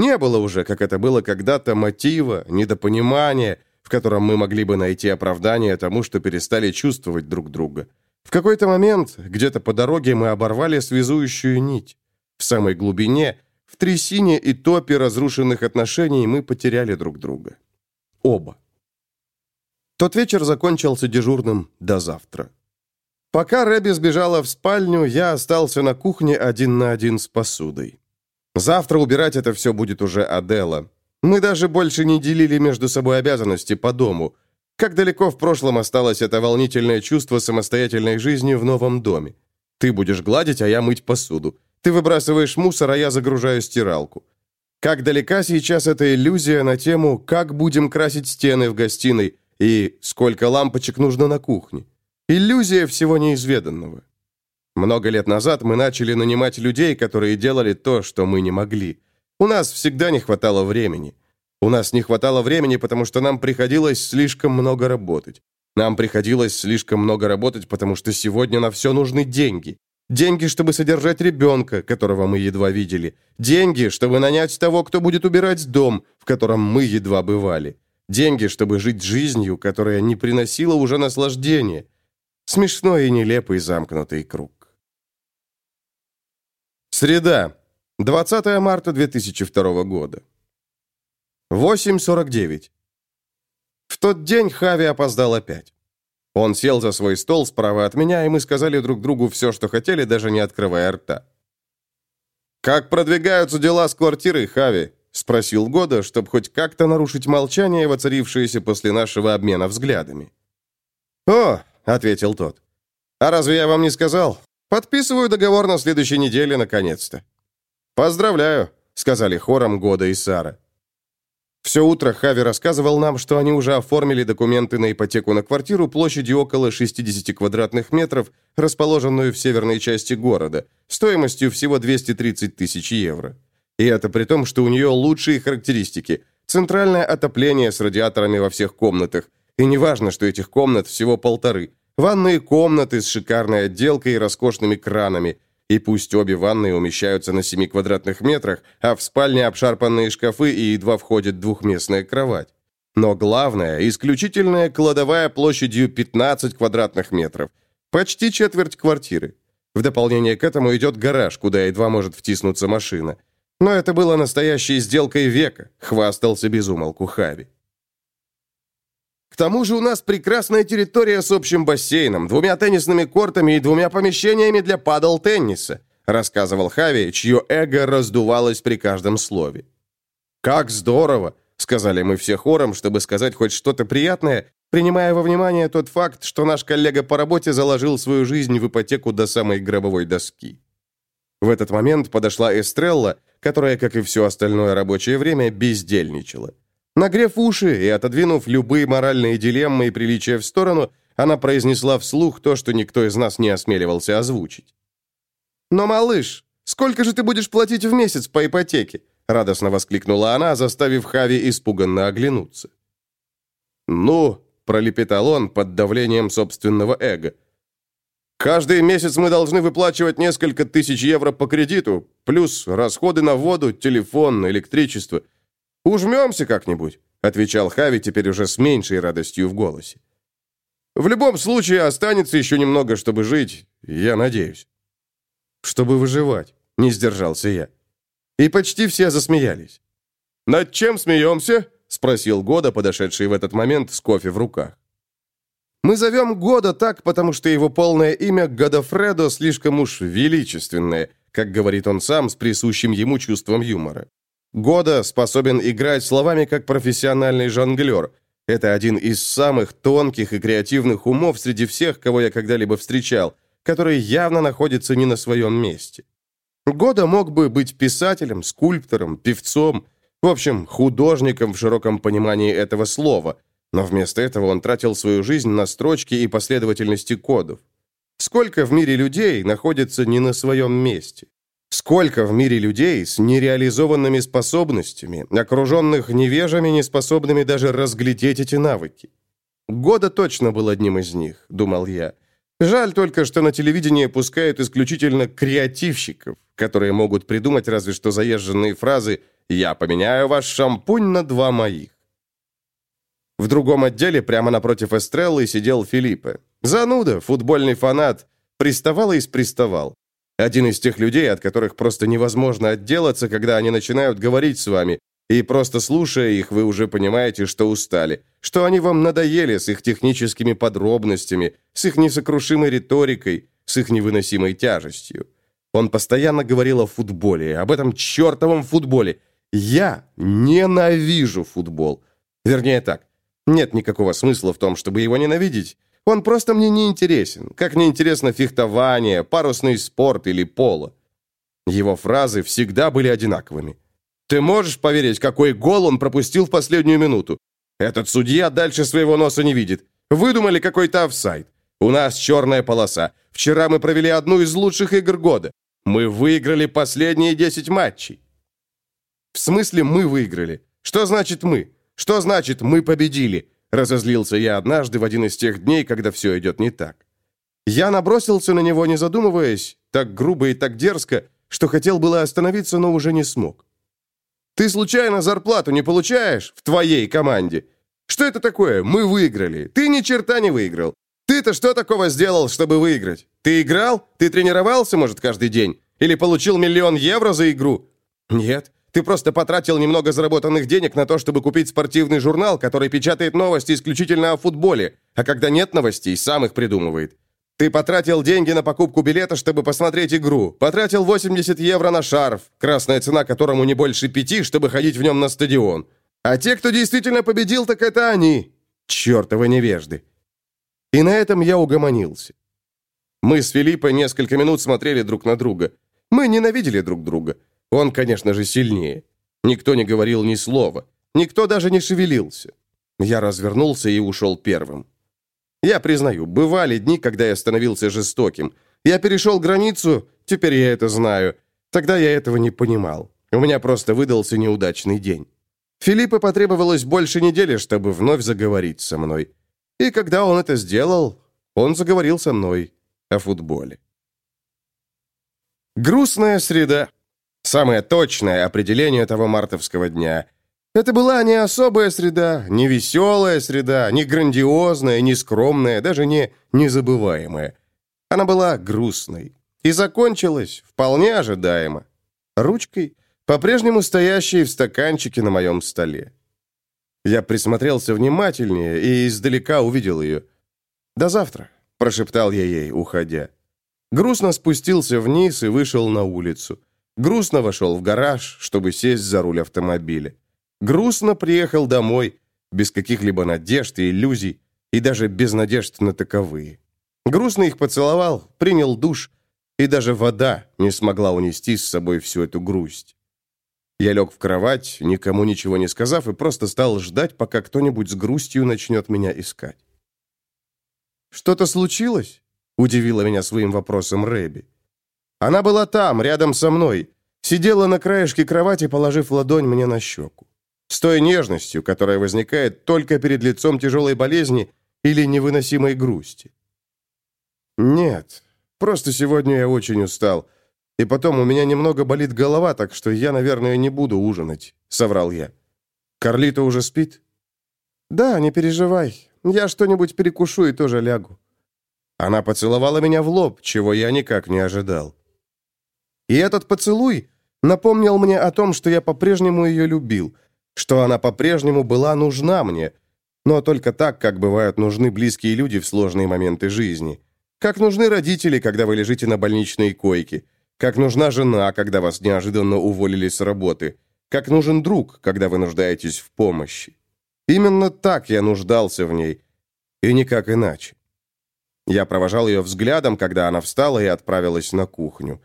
Не было уже, как это было когда-то, мотива, недопонимания – в котором мы могли бы найти оправдание тому, что перестали чувствовать друг друга. В какой-то момент, где-то по дороге, мы оборвали связующую нить. В самой глубине, в трясине и топе разрушенных отношений мы потеряли друг друга. Оба. Тот вечер закончился дежурным до завтра. Пока Рэби сбежала в спальню, я остался на кухне один на один с посудой. Завтра убирать это все будет уже Адела. Мы даже больше не делили между собой обязанности по дому. Как далеко в прошлом осталось это волнительное чувство самостоятельной жизни в новом доме. Ты будешь гладить, а я мыть посуду. Ты выбрасываешь мусор, а я загружаю стиралку. Как далека сейчас эта иллюзия на тему «Как будем красить стены в гостиной» и «Сколько лампочек нужно на кухне». Иллюзия всего неизведанного. Много лет назад мы начали нанимать людей, которые делали то, что мы не могли. У нас всегда не хватало времени. У нас не хватало времени, потому что нам приходилось слишком много работать. Нам приходилось слишком много работать, потому что сегодня на все нужны деньги. Деньги, чтобы содержать ребенка, которого мы едва видели. Деньги, чтобы нанять того, кто будет убирать дом, в котором мы едва бывали. Деньги, чтобы жить жизнью, которая не приносила уже наслаждения. Смешной и нелепый замкнутый круг. Среда. 20 марта 2002 года. 8.49. В тот день Хави опоздал опять. Он сел за свой стол справа от меня, и мы сказали друг другу все, что хотели, даже не открывая рта. «Как продвигаются дела с квартирой, Хави?» — спросил Года, чтобы хоть как-то нарушить молчание, воцарившееся после нашего обмена взглядами. «О!» — ответил тот. «А разве я вам не сказал? Подписываю договор на следующей неделе, наконец-то». «Поздравляю», — сказали хором Года и Сара. Все утро Хави рассказывал нам, что они уже оформили документы на ипотеку на квартиру площадью около 60 квадратных метров, расположенную в северной части города, стоимостью всего 230 тысяч евро. И это при том, что у нее лучшие характеристики. Центральное отопление с радиаторами во всех комнатах. И не важно, что этих комнат всего полторы. Ванные комнаты с шикарной отделкой и роскошными кранами – и пусть обе ванные умещаются на 7 квадратных метрах, а в спальне обшарпанные шкафы и едва входит двухместная кровать. Но главное, исключительная кладовая площадью 15 квадратных метров. Почти четверть квартиры. В дополнение к этому идет гараж, куда едва может втиснуться машина. Но это было настоящей сделкой века, хвастался безумолку Хави. К тому же у нас прекрасная территория с общим бассейном, двумя теннисными кортами и двумя помещениями для падал-тенниса», рассказывал Хави, чье эго раздувалось при каждом слове. «Как здорово!» — сказали мы все хором, чтобы сказать хоть что-то приятное, принимая во внимание тот факт, что наш коллега по работе заложил свою жизнь в ипотеку до самой гробовой доски. В этот момент подошла Эстрелла, которая, как и все остальное рабочее время, бездельничала. Нагрев уши и отодвинув любые моральные дилеммы и приличия в сторону, она произнесла вслух то, что никто из нас не осмеливался озвучить. «Но, малыш, сколько же ты будешь платить в месяц по ипотеке?» радостно воскликнула она, заставив Хави испуганно оглянуться. «Ну», — пролепетал он под давлением собственного эго, «каждый месяц мы должны выплачивать несколько тысяч евро по кредиту, плюс расходы на воду, телефон, электричество. «Ужмемся как-нибудь», — отвечал Хави теперь уже с меньшей радостью в голосе. «В любом случае останется еще немного, чтобы жить, я надеюсь». «Чтобы выживать», — не сдержался я. И почти все засмеялись. «Над чем смеемся?» — спросил Года, подошедший в этот момент с кофе в руках. Мы зовем Года так, потому что его полное имя Годофредо слишком уж величественное, как говорит он сам с присущим ему чувством юмора. Года способен играть словами как профессиональный жонглер. Это один из самых тонких и креативных умов среди всех, кого я когда-либо встречал, который явно находится не на своем месте. Года мог бы быть писателем, скульптором, певцом, в общем, художником в широком понимании этого слова – но вместо этого он тратил свою жизнь на строчки и последовательности кодов. Сколько в мире людей находится не на своем месте? Сколько в мире людей с нереализованными способностями, окруженных невежами, неспособными даже разглядеть эти навыки? Года точно был одним из них, думал я. Жаль только, что на телевидении пускают исключительно креативщиков, которые могут придумать разве что заезженные фразы «Я поменяю ваш шампунь на два моих». В другом отделе, прямо напротив Эстреллы, сидел Филиппе. Зануда, футбольный фанат, приставал и приставал. Один из тех людей, от которых просто невозможно отделаться, когда они начинают говорить с вами, и просто слушая их, вы уже понимаете, что устали, что они вам надоели с их техническими подробностями, с их несокрушимой риторикой, с их невыносимой тяжестью. Он постоянно говорил о футболе, об этом чертовом футболе. Я ненавижу футбол. Вернее так, нет никакого смысла в том, чтобы его ненавидеть. Он просто мне не интересен, как не интересно фехтование, парусный спорт или поло. Его фразы всегда были одинаковыми. Ты можешь поверить, какой гол он пропустил в последнюю минуту? Этот судья дальше своего носа не видит. Выдумали какой-то офсайд. У нас черная полоса. Вчера мы провели одну из лучших игр года. Мы выиграли последние 10 матчей. В смысле мы выиграли? Что значит мы? Что значит «мы победили»?» Разозлился я однажды в один из тех дней, когда все идет не так. Я набросился на него, не задумываясь, так грубо и так дерзко, что хотел было остановиться, но уже не смог. «Ты случайно зарплату не получаешь в твоей команде? Что это такое? Мы выиграли. Ты ни черта не выиграл. Ты-то что такого сделал, чтобы выиграть? Ты играл? Ты тренировался, может, каждый день? Или получил миллион евро за игру? Нет. Ты просто потратил немного заработанных денег на то, чтобы купить спортивный журнал, который печатает новости исключительно о футболе, а когда нет новостей, сам их придумывает. Ты потратил деньги на покупку билета, чтобы посмотреть игру. Потратил 80 евро на шарф, красная цена которому не больше пяти, чтобы ходить в нем на стадион. А те, кто действительно победил, так это они. Чертовы невежды. И на этом я угомонился. Мы с Филиппой несколько минут смотрели друг на друга. Мы ненавидели друг друга. Он, конечно же, сильнее. Никто не говорил ни слова. Никто даже не шевелился. Я развернулся и ушел первым. Я признаю, бывали дни, когда я становился жестоким. Я перешел границу, теперь я это знаю. Тогда я этого не понимал. У меня просто выдался неудачный день. Филиппу потребовалось больше недели, чтобы вновь заговорить со мной. И когда он это сделал, он заговорил со мной о футболе. Грустная среда. Самое точное определение того мартовского дня. Это была не особая среда, не веселая среда, не грандиозная, не скромная, даже не незабываемая. Она была грустной. И закончилась вполне ожидаемо. Ручкой, по-прежнему стоящей в стаканчике на моем столе. Я присмотрелся внимательнее и издалека увидел ее. «До завтра», — прошептал я ей, уходя. Грустно спустился вниз и вышел на улицу. Грустно вошел в гараж, чтобы сесть за руль автомобиля. Грустно приехал домой, без каких-либо надежд и иллюзий, и даже без надежд на таковые. Грустно их поцеловал, принял душ, и даже вода не смогла унести с собой всю эту грусть. Я лег в кровать, никому ничего не сказав, и просто стал ждать, пока кто-нибудь с грустью начнет меня искать. «Что-то случилось?» — удивила меня своим вопросом Рэби. Она была там, рядом со мной, сидела на краешке кровати, положив ладонь мне на щеку. С той нежностью, которая возникает только перед лицом тяжелой болезни или невыносимой грусти. Нет, просто сегодня я очень устал. И потом у меня немного болит голова, так что я, наверное, не буду ужинать, соврал я. Карлита уже спит? Да, не переживай. Я что-нибудь перекушу и тоже лягу. Она поцеловала меня в лоб, чего я никак не ожидал. И этот поцелуй напомнил мне о том, что я по-прежнему ее любил, что она по-прежнему была нужна мне, Но только так, как бывают нужны близкие люди в сложные моменты жизни. Как нужны родители, когда вы лежите на больничной койке. Как нужна жена, когда вас неожиданно уволили с работы. Как нужен друг, когда вы нуждаетесь в помощи. Именно так я нуждался в ней. И никак иначе. Я провожал ее взглядом, когда она встала и отправилась на кухню.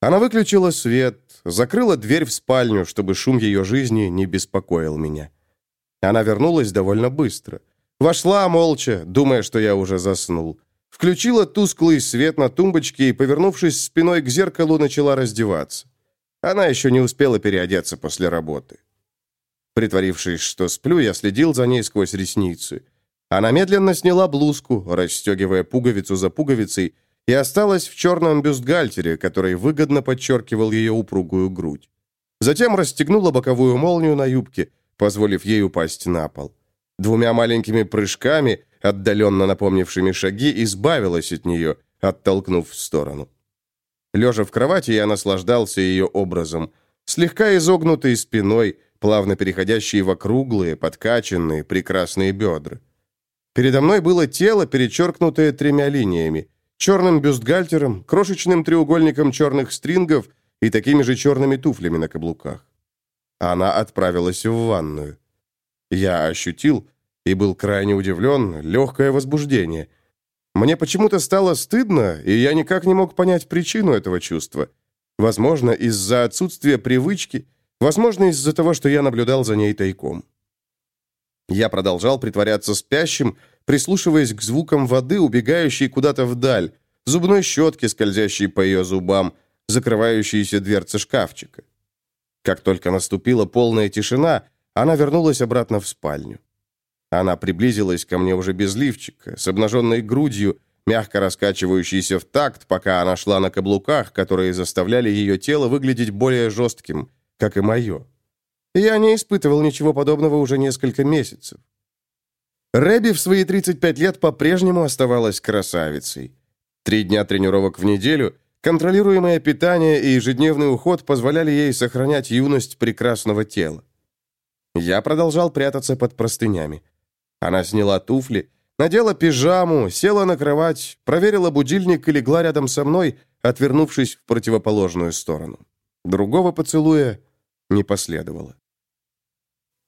Она выключила свет, закрыла дверь в спальню, чтобы шум ее жизни не беспокоил меня. Она вернулась довольно быстро. Вошла молча, думая, что я уже заснул. Включила тусклый свет на тумбочке и, повернувшись спиной к зеркалу, начала раздеваться. Она еще не успела переодеться после работы. Притворившись, что сплю, я следил за ней сквозь ресницы. Она медленно сняла блузку, расстегивая пуговицу за пуговицей, и осталась в черном бюстгальтере, который выгодно подчеркивал ее упругую грудь. Затем расстегнула боковую молнию на юбке, позволив ей упасть на пол. Двумя маленькими прыжками, отдаленно напомнившими шаги, избавилась от нее, оттолкнув в сторону. Лежа в кровати, я наслаждался ее образом. Слегка изогнутой спиной, плавно переходящие в округлые, подкачанные, прекрасные бедра. Передо мной было тело, перечеркнутое тремя линиями черным бюстгальтером, крошечным треугольником черных стрингов и такими же черными туфлями на каблуках. Она отправилась в ванную. Я ощутил и был крайне удивлен, легкое возбуждение. Мне почему-то стало стыдно, и я никак не мог понять причину этого чувства. Возможно, из-за отсутствия привычки, возможно, из-за того, что я наблюдал за ней тайком. Я продолжал притворяться спящим, прислушиваясь к звукам воды, убегающей куда-то вдаль, зубной щетки, скользящей по ее зубам, закрывающиеся дверцы шкафчика. Как только наступила полная тишина, она вернулась обратно в спальню. Она приблизилась ко мне уже без лифчика, с обнаженной грудью, мягко раскачивающейся в такт, пока она шла на каблуках, которые заставляли ее тело выглядеть более жестким, как и мое. Я не испытывал ничего подобного уже несколько месяцев. Рэби в свои 35 лет по-прежнему оставалась красавицей. Три дня тренировок в неделю, контролируемое питание и ежедневный уход позволяли ей сохранять юность прекрасного тела. Я продолжал прятаться под простынями. Она сняла туфли, надела пижаму, села на кровать, проверила будильник и легла рядом со мной, отвернувшись в противоположную сторону. Другого поцелуя не последовало.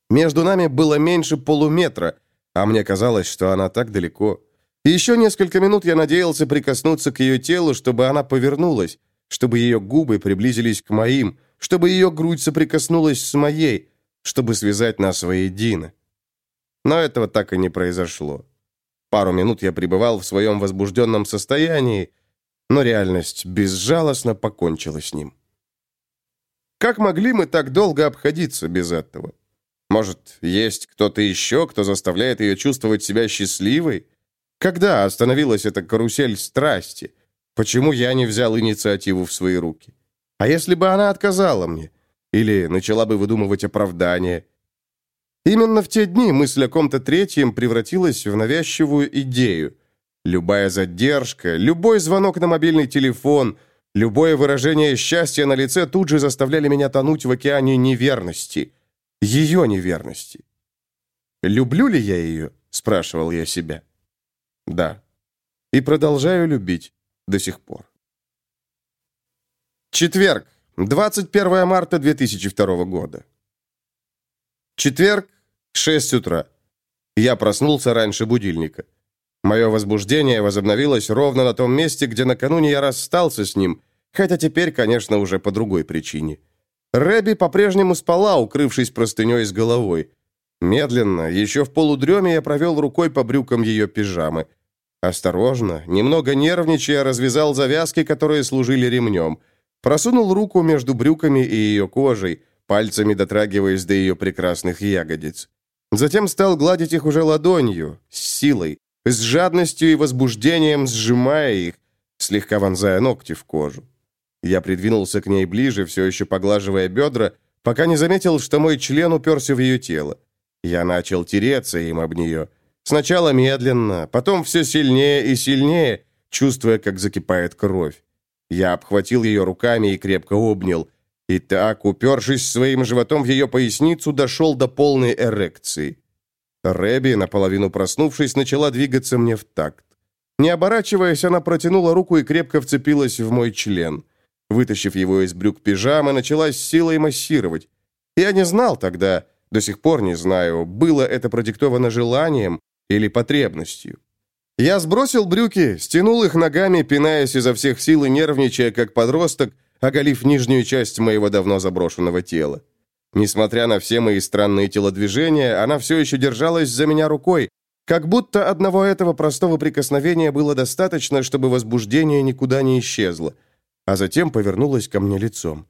Между нами было меньше полуметра — а мне казалось, что она так далеко. Еще несколько минут я надеялся прикоснуться к ее телу, чтобы она повернулась, чтобы ее губы приблизились к моим, чтобы ее грудь соприкоснулась с моей, чтобы связать нас воедино. Но этого так и не произошло. Пару минут я пребывал в своем возбужденном состоянии, но реальность безжалостно покончила с ним. Как могли мы так долго обходиться без этого? Может, есть кто-то еще, кто заставляет ее чувствовать себя счастливой? Когда остановилась эта карусель страсти? Почему я не взял инициативу в свои руки? А если бы она отказала мне? Или начала бы выдумывать оправдание? Именно в те дни мысль о ком-то третьем превратилась в навязчивую идею. Любая задержка, любой звонок на мобильный телефон, любое выражение счастья на лице тут же заставляли меня тонуть в океане неверности – ее неверности. «Люблю ли я ее?» – спрашивал я себя. «Да. И продолжаю любить до сих пор». Четверг, 21 марта 2002 года. Четверг, 6 утра. Я проснулся раньше будильника. Мое возбуждение возобновилось ровно на том месте, где накануне я расстался с ним, хотя теперь, конечно, уже по другой причине – Рэби по-прежнему спала, укрывшись простыней с головой. Медленно, еще в полудреме я провел рукой по брюкам ее пижамы. Осторожно, немного нервничая, развязал завязки, которые служили ремнем. Просунул руку между брюками и ее кожей, пальцами дотрагиваясь до ее прекрасных ягодиц. Затем стал гладить их уже ладонью, с силой, с жадностью и возбуждением сжимая их, слегка вонзая ногти в кожу. Я придвинулся к ней ближе, все еще поглаживая бедра, пока не заметил, что мой член уперся в ее тело. Я начал тереться им об нее. Сначала медленно, потом все сильнее и сильнее, чувствуя, как закипает кровь. Я обхватил ее руками и крепко обнял. И так, упершись своим животом в ее поясницу, дошел до полной эрекции. Рэби, наполовину проснувшись, начала двигаться мне в такт. Не оборачиваясь, она протянула руку и крепко вцепилась в мой член. Вытащив его из брюк пижамы, начала с силой массировать. Я не знал тогда, до сих пор не знаю, было это продиктовано желанием или потребностью. Я сбросил брюки, стянул их ногами, пинаясь изо всех сил и нервничая, как подросток, оголив нижнюю часть моего давно заброшенного тела. Несмотря на все мои странные телодвижения, она все еще держалась за меня рукой, как будто одного этого простого прикосновения было достаточно, чтобы возбуждение никуда не исчезло, а затем повернулась ко мне лицом.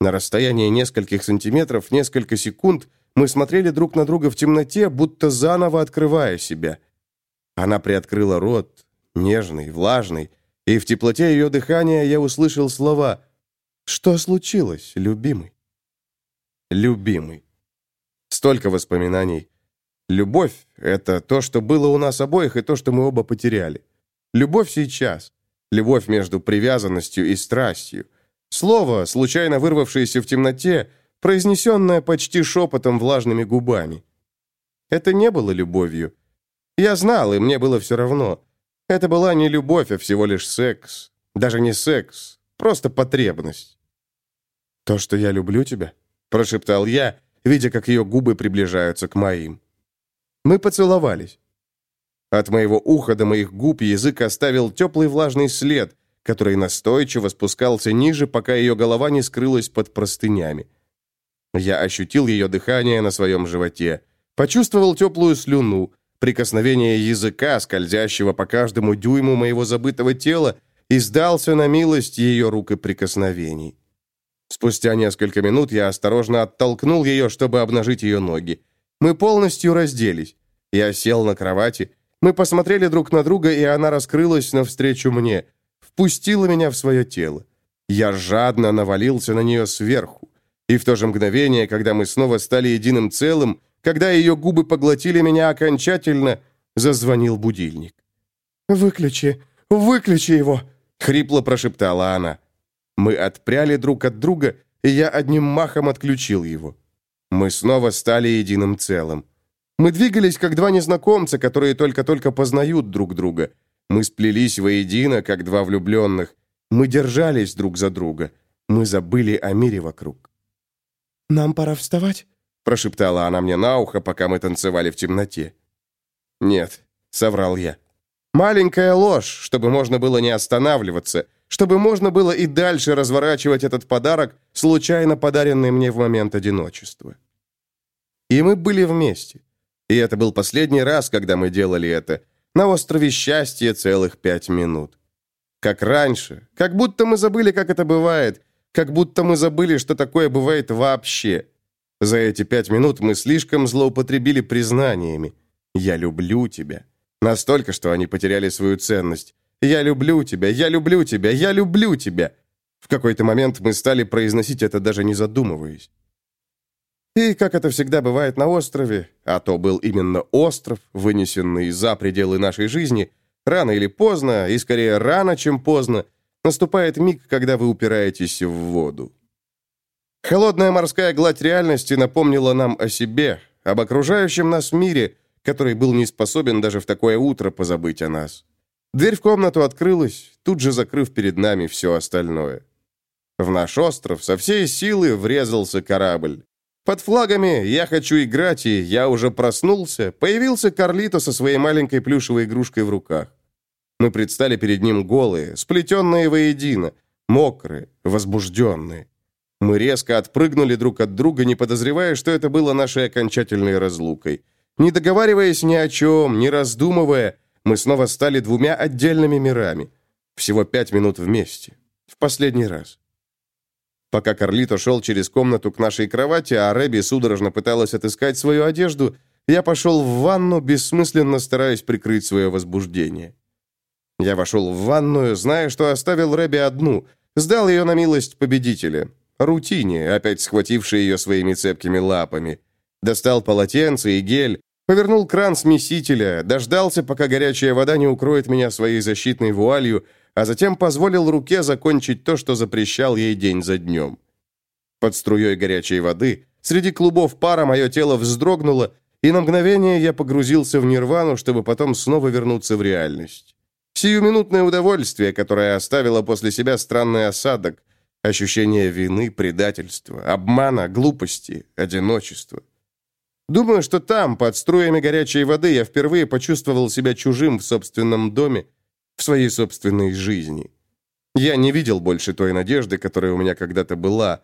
На расстоянии нескольких сантиметров, несколько секунд мы смотрели друг на друга в темноте, будто заново открывая себя. Она приоткрыла рот, нежный, влажный, и в теплоте ее дыхания я услышал слова «Что случилось, любимый?» любимый. Столько воспоминаний. Любовь — это то, что было у нас обоих, и то, что мы оба потеряли. Любовь сейчас. Любовь между привязанностью и страстью. Слово, случайно вырвавшееся в темноте, произнесенное почти шепотом влажными губами. Это не было любовью. Я знал, и мне было все равно. Это была не любовь, а всего лишь секс. Даже не секс, просто потребность. То, что я люблю тебя, прошептал я, видя, как ее губы приближаются к моим. Мы поцеловались. От моего уха до моих губ язык оставил теплый влажный след, который настойчиво спускался ниже, пока ее голова не скрылась под простынями. Я ощутил ее дыхание на своем животе, почувствовал теплую слюну, прикосновение языка, скользящего по каждому дюйму моего забытого тела, и сдался на милость ее рук и прикосновений. Спустя несколько минут я осторожно оттолкнул ее, чтобы обнажить ее ноги. Мы полностью разделись. Я сел на кровати. Мы посмотрели друг на друга, и она раскрылась навстречу мне. Впустила меня в свое тело. Я жадно навалился на нее сверху. И в то же мгновение, когда мы снова стали единым целым, когда ее губы поглотили меня окончательно, зазвонил будильник. «Выключи, выключи его!» — хрипло прошептала она. Мы отпряли друг от друга, и я одним махом отключил его. Мы снова стали единым целым. Мы двигались, как два незнакомца, которые только-только познают друг друга. Мы сплелись воедино, как два влюбленных. Мы держались друг за друга. Мы забыли о мире вокруг. «Нам пора вставать?» прошептала она мне на ухо, пока мы танцевали в темноте. «Нет», — соврал я. «Маленькая ложь, чтобы можно было не останавливаться, чтобы можно было и дальше разворачивать этот подарок, случайно подаренный мне в момент одиночества. И мы были вместе. И это был последний раз, когда мы делали это, на острове Счастья целых пять минут. Как раньше, как будто мы забыли, как это бывает, как будто мы забыли, что такое бывает вообще. За эти пять минут мы слишком злоупотребили признаниями. «Я люблю тебя». Настолько, что они потеряли свою ценность. «Я люблю тебя, я люблю тебя, я люблю тебя!» В какой-то момент мы стали произносить это, даже не задумываясь. И, как это всегда бывает на острове, а то был именно остров, вынесенный за пределы нашей жизни, рано или поздно, и скорее рано, чем поздно, наступает миг, когда вы упираетесь в воду. Холодная морская гладь реальности напомнила нам о себе, об окружающем нас мире, который был не способен даже в такое утро позабыть о нас. Дверь в комнату открылась, тут же закрыв перед нами все остальное. В наш остров со всей силы врезался корабль. Под флагами «Я хочу играть» и «Я уже проснулся» появился Карлито со своей маленькой плюшевой игрушкой в руках. Мы предстали перед ним голые, сплетенные воедино, мокрые, возбужденные. Мы резко отпрыгнули друг от друга, не подозревая, что это было нашей окончательной разлукой. Не договариваясь ни о чем, не раздумывая, мы снова стали двумя отдельными мирами. Всего пять минут вместе. В последний раз. Пока Карлито шел через комнату к нашей кровати, а Рэби судорожно пыталась отыскать свою одежду, я пошел в ванну, бессмысленно стараясь прикрыть свое возбуждение. Я вошел в ванную, зная, что оставил Рэби одну, сдал ее на милость победителя. Рутине, опять схватившей ее своими цепкими лапами. Достал полотенце и гель, Повернул кран смесителя, дождался, пока горячая вода не укроет меня своей защитной вуалью, а затем позволил руке закончить то, что запрещал ей день за днем. Под струей горячей воды, среди клубов пара, мое тело вздрогнуло, и на мгновение я погрузился в нирвану, чтобы потом снова вернуться в реальность. Сиюминутное удовольствие, которое оставило после себя странный осадок, ощущение вины, предательства, обмана, глупости, одиночества. Думаю, что там, под струями горячей воды, я впервые почувствовал себя чужим в собственном доме, в своей собственной жизни. Я не видел больше той надежды, которая у меня когда-то была,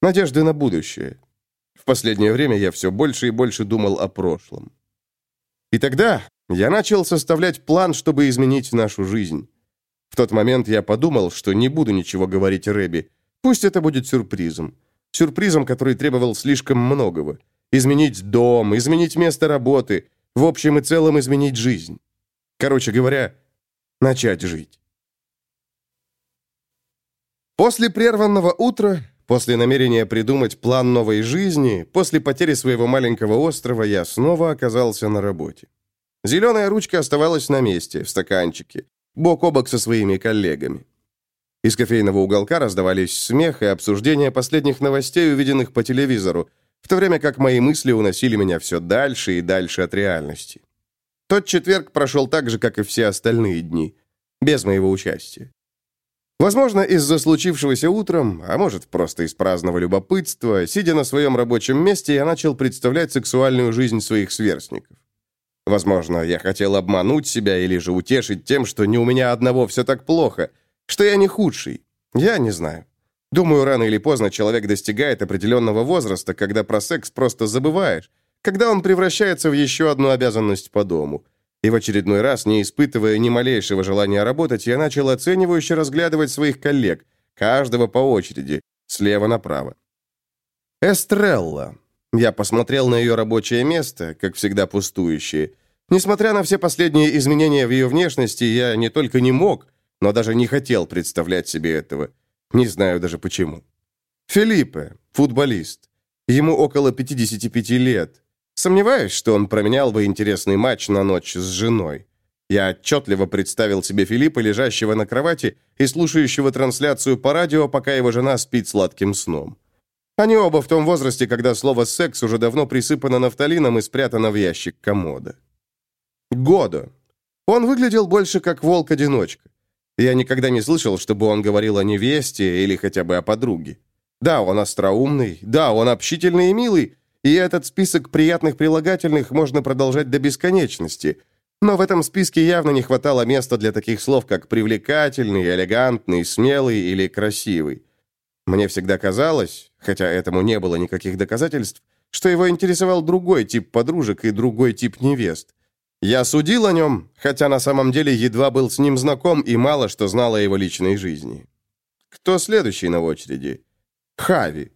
надежды на будущее. В последнее время я все больше и больше думал о прошлом. И тогда я начал составлять план, чтобы изменить нашу жизнь. В тот момент я подумал, что не буду ничего говорить Рэби. Пусть это будет сюрпризом. Сюрпризом, который требовал слишком многого. Изменить дом, изменить место работы, в общем и целом изменить жизнь. Короче говоря, начать жить. После прерванного утра, после намерения придумать план новой жизни, после потери своего маленького острова я снова оказался на работе. Зеленая ручка оставалась на месте, в стаканчике, бок о бок со своими коллегами. Из кофейного уголка раздавались смех и обсуждения последних новостей, увиденных по телевизору, в то время как мои мысли уносили меня все дальше и дальше от реальности. Тот четверг прошел так же, как и все остальные дни, без моего участия. Возможно, из-за случившегося утром, а может, просто из праздного любопытства, сидя на своем рабочем месте, я начал представлять сексуальную жизнь своих сверстников. Возможно, я хотел обмануть себя или же утешить тем, что не у меня одного все так плохо, что я не худший. Я не знаю. Думаю, рано или поздно человек достигает определенного возраста, когда про секс просто забываешь, когда он превращается в еще одну обязанность по дому. И в очередной раз, не испытывая ни малейшего желания работать, я начал оценивающе разглядывать своих коллег, каждого по очереди, слева направо. Эстрелла. Я посмотрел на ее рабочее место, как всегда пустующее. Несмотря на все последние изменения в ее внешности, я не только не мог, но даже не хотел представлять себе этого. Не знаю даже почему. Филиппе, футболист. Ему около 55 лет. Сомневаюсь, что он променял бы интересный матч на ночь с женой. Я отчетливо представил себе Филиппа, лежащего на кровати и слушающего трансляцию по радио, пока его жена спит сладким сном. Они оба в том возрасте, когда слово «секс» уже давно присыпано нафталином и спрятано в ящик комода. Годо. Он выглядел больше как волк-одиночка. Я никогда не слышал, чтобы он говорил о невесте или хотя бы о подруге. Да, он остроумный, да, он общительный и милый, и этот список приятных прилагательных можно продолжать до бесконечности. Но в этом списке явно не хватало места для таких слов, как привлекательный, элегантный, смелый или красивый. Мне всегда казалось, хотя этому не было никаких доказательств, что его интересовал другой тип подружек и другой тип невест. Я судил о нем, хотя на самом деле едва был с ним знаком и мало что знал о его личной жизни. Кто следующий на очереди? Хави.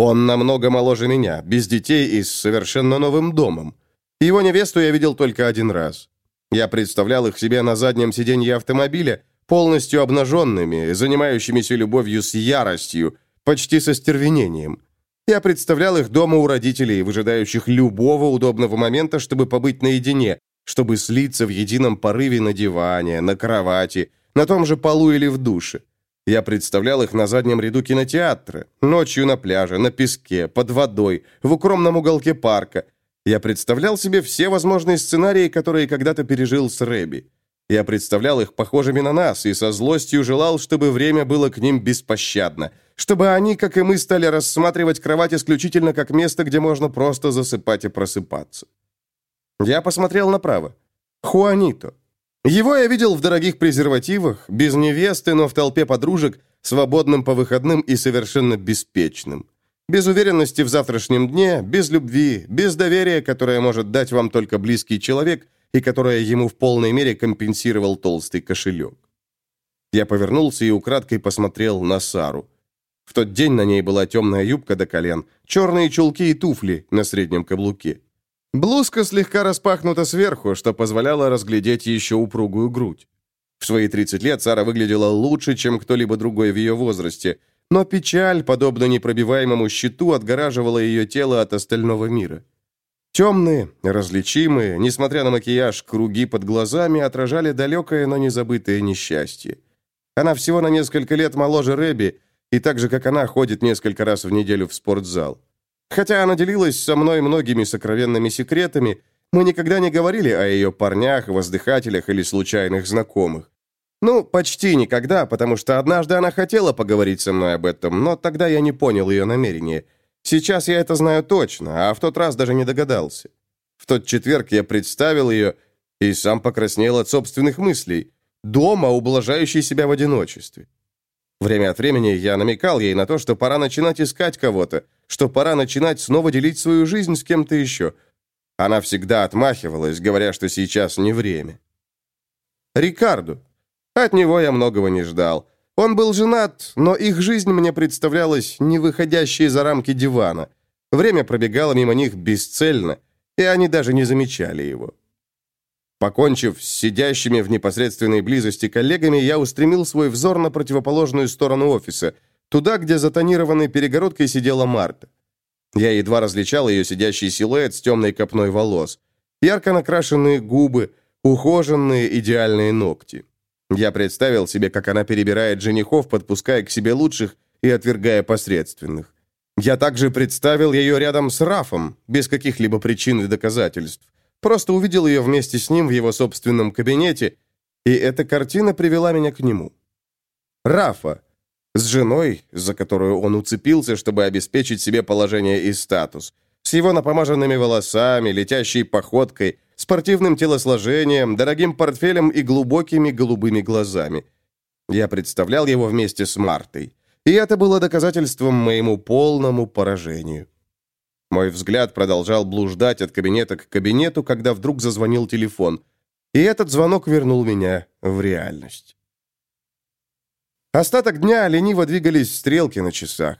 Он намного моложе меня, без детей и с совершенно новым домом. Его невесту я видел только один раз. Я представлял их себе на заднем сиденье автомобиля, полностью обнаженными, занимающимися любовью с яростью, почти со стервенением. Я представлял их дома у родителей, выжидающих любого удобного момента, чтобы побыть наедине, чтобы слиться в едином порыве на диване, на кровати, на том же полу или в душе. Я представлял их на заднем ряду кинотеатра, ночью на пляже, на песке, под водой, в укромном уголке парка. Я представлял себе все возможные сценарии, которые когда-то пережил с Рэби. Я представлял их похожими на нас и со злостью желал, чтобы время было к ним беспощадно, чтобы они, как и мы, стали рассматривать кровать исключительно как место, где можно просто засыпать и просыпаться. Я посмотрел направо. Хуанито. Его я видел в дорогих презервативах, без невесты, но в толпе подружек, свободным по выходным и совершенно беспечным. Без уверенности в завтрашнем дне, без любви, без доверия, которое может дать вам только близкий человек и которое ему в полной мере компенсировал толстый кошелек. Я повернулся и украдкой посмотрел на Сару. В тот день на ней была темная юбка до колен, черные чулки и туфли на среднем каблуке. Блузка слегка распахнута сверху, что позволяло разглядеть еще упругую грудь. В свои 30 лет Сара выглядела лучше, чем кто-либо другой в ее возрасте, но печаль, подобно непробиваемому щиту, отгораживала ее тело от остального мира. Темные, различимые, несмотря на макияж, круги под глазами отражали далекое, но незабытое несчастье. Она всего на несколько лет моложе Рэби, и так же, как она, ходит несколько раз в неделю в спортзал. Хотя она делилась со мной многими сокровенными секретами, мы никогда не говорили о ее парнях, воздыхателях или случайных знакомых. Ну, почти никогда, потому что однажды она хотела поговорить со мной об этом, но тогда я не понял ее намерения. Сейчас я это знаю точно, а в тот раз даже не догадался. В тот четверг я представил ее и сам покраснел от собственных мыслей. Дома, ублажающий себя в одиночестве. Время от времени я намекал ей на то, что пора начинать искать кого-то, что пора начинать снова делить свою жизнь с кем-то еще. Она всегда отмахивалась, говоря, что сейчас не время. Рикарду. От него я многого не ждал. Он был женат, но их жизнь мне представлялась не выходящей за рамки дивана. Время пробегало мимо них бесцельно, и они даже не замечали его. Покончив с сидящими в непосредственной близости коллегами, я устремил свой взор на противоположную сторону офиса, туда, где за тонированной перегородкой сидела Марта. Я едва различал ее сидящий силуэт с темной копной волос, ярко накрашенные губы, ухоженные идеальные ногти. Я представил себе, как она перебирает женихов, подпуская к себе лучших и отвергая посредственных. Я также представил ее рядом с Рафом, без каких-либо причин и доказательств. Просто увидел ее вместе с ним в его собственном кабинете, и эта картина привела меня к нему. Рафа, с женой, за которую он уцепился, чтобы обеспечить себе положение и статус, с его напомаженными волосами, летящей походкой, спортивным телосложением, дорогим портфелем и глубокими голубыми глазами. Я представлял его вместе с Мартой, и это было доказательством моему полному поражению. Мой взгляд продолжал блуждать от кабинета к кабинету, когда вдруг зазвонил телефон. И этот звонок вернул меня в реальность. Остаток дня лениво двигались стрелки на часах.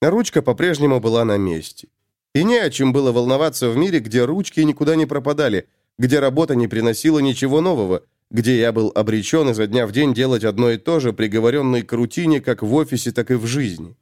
Ручка по-прежнему была на месте. И не о чем было волноваться в мире, где ручки никуда не пропадали, где работа не приносила ничего нового, где я был обречен изо дня в день делать одно и то же, приговоренный к рутине как в офисе, так и в жизни.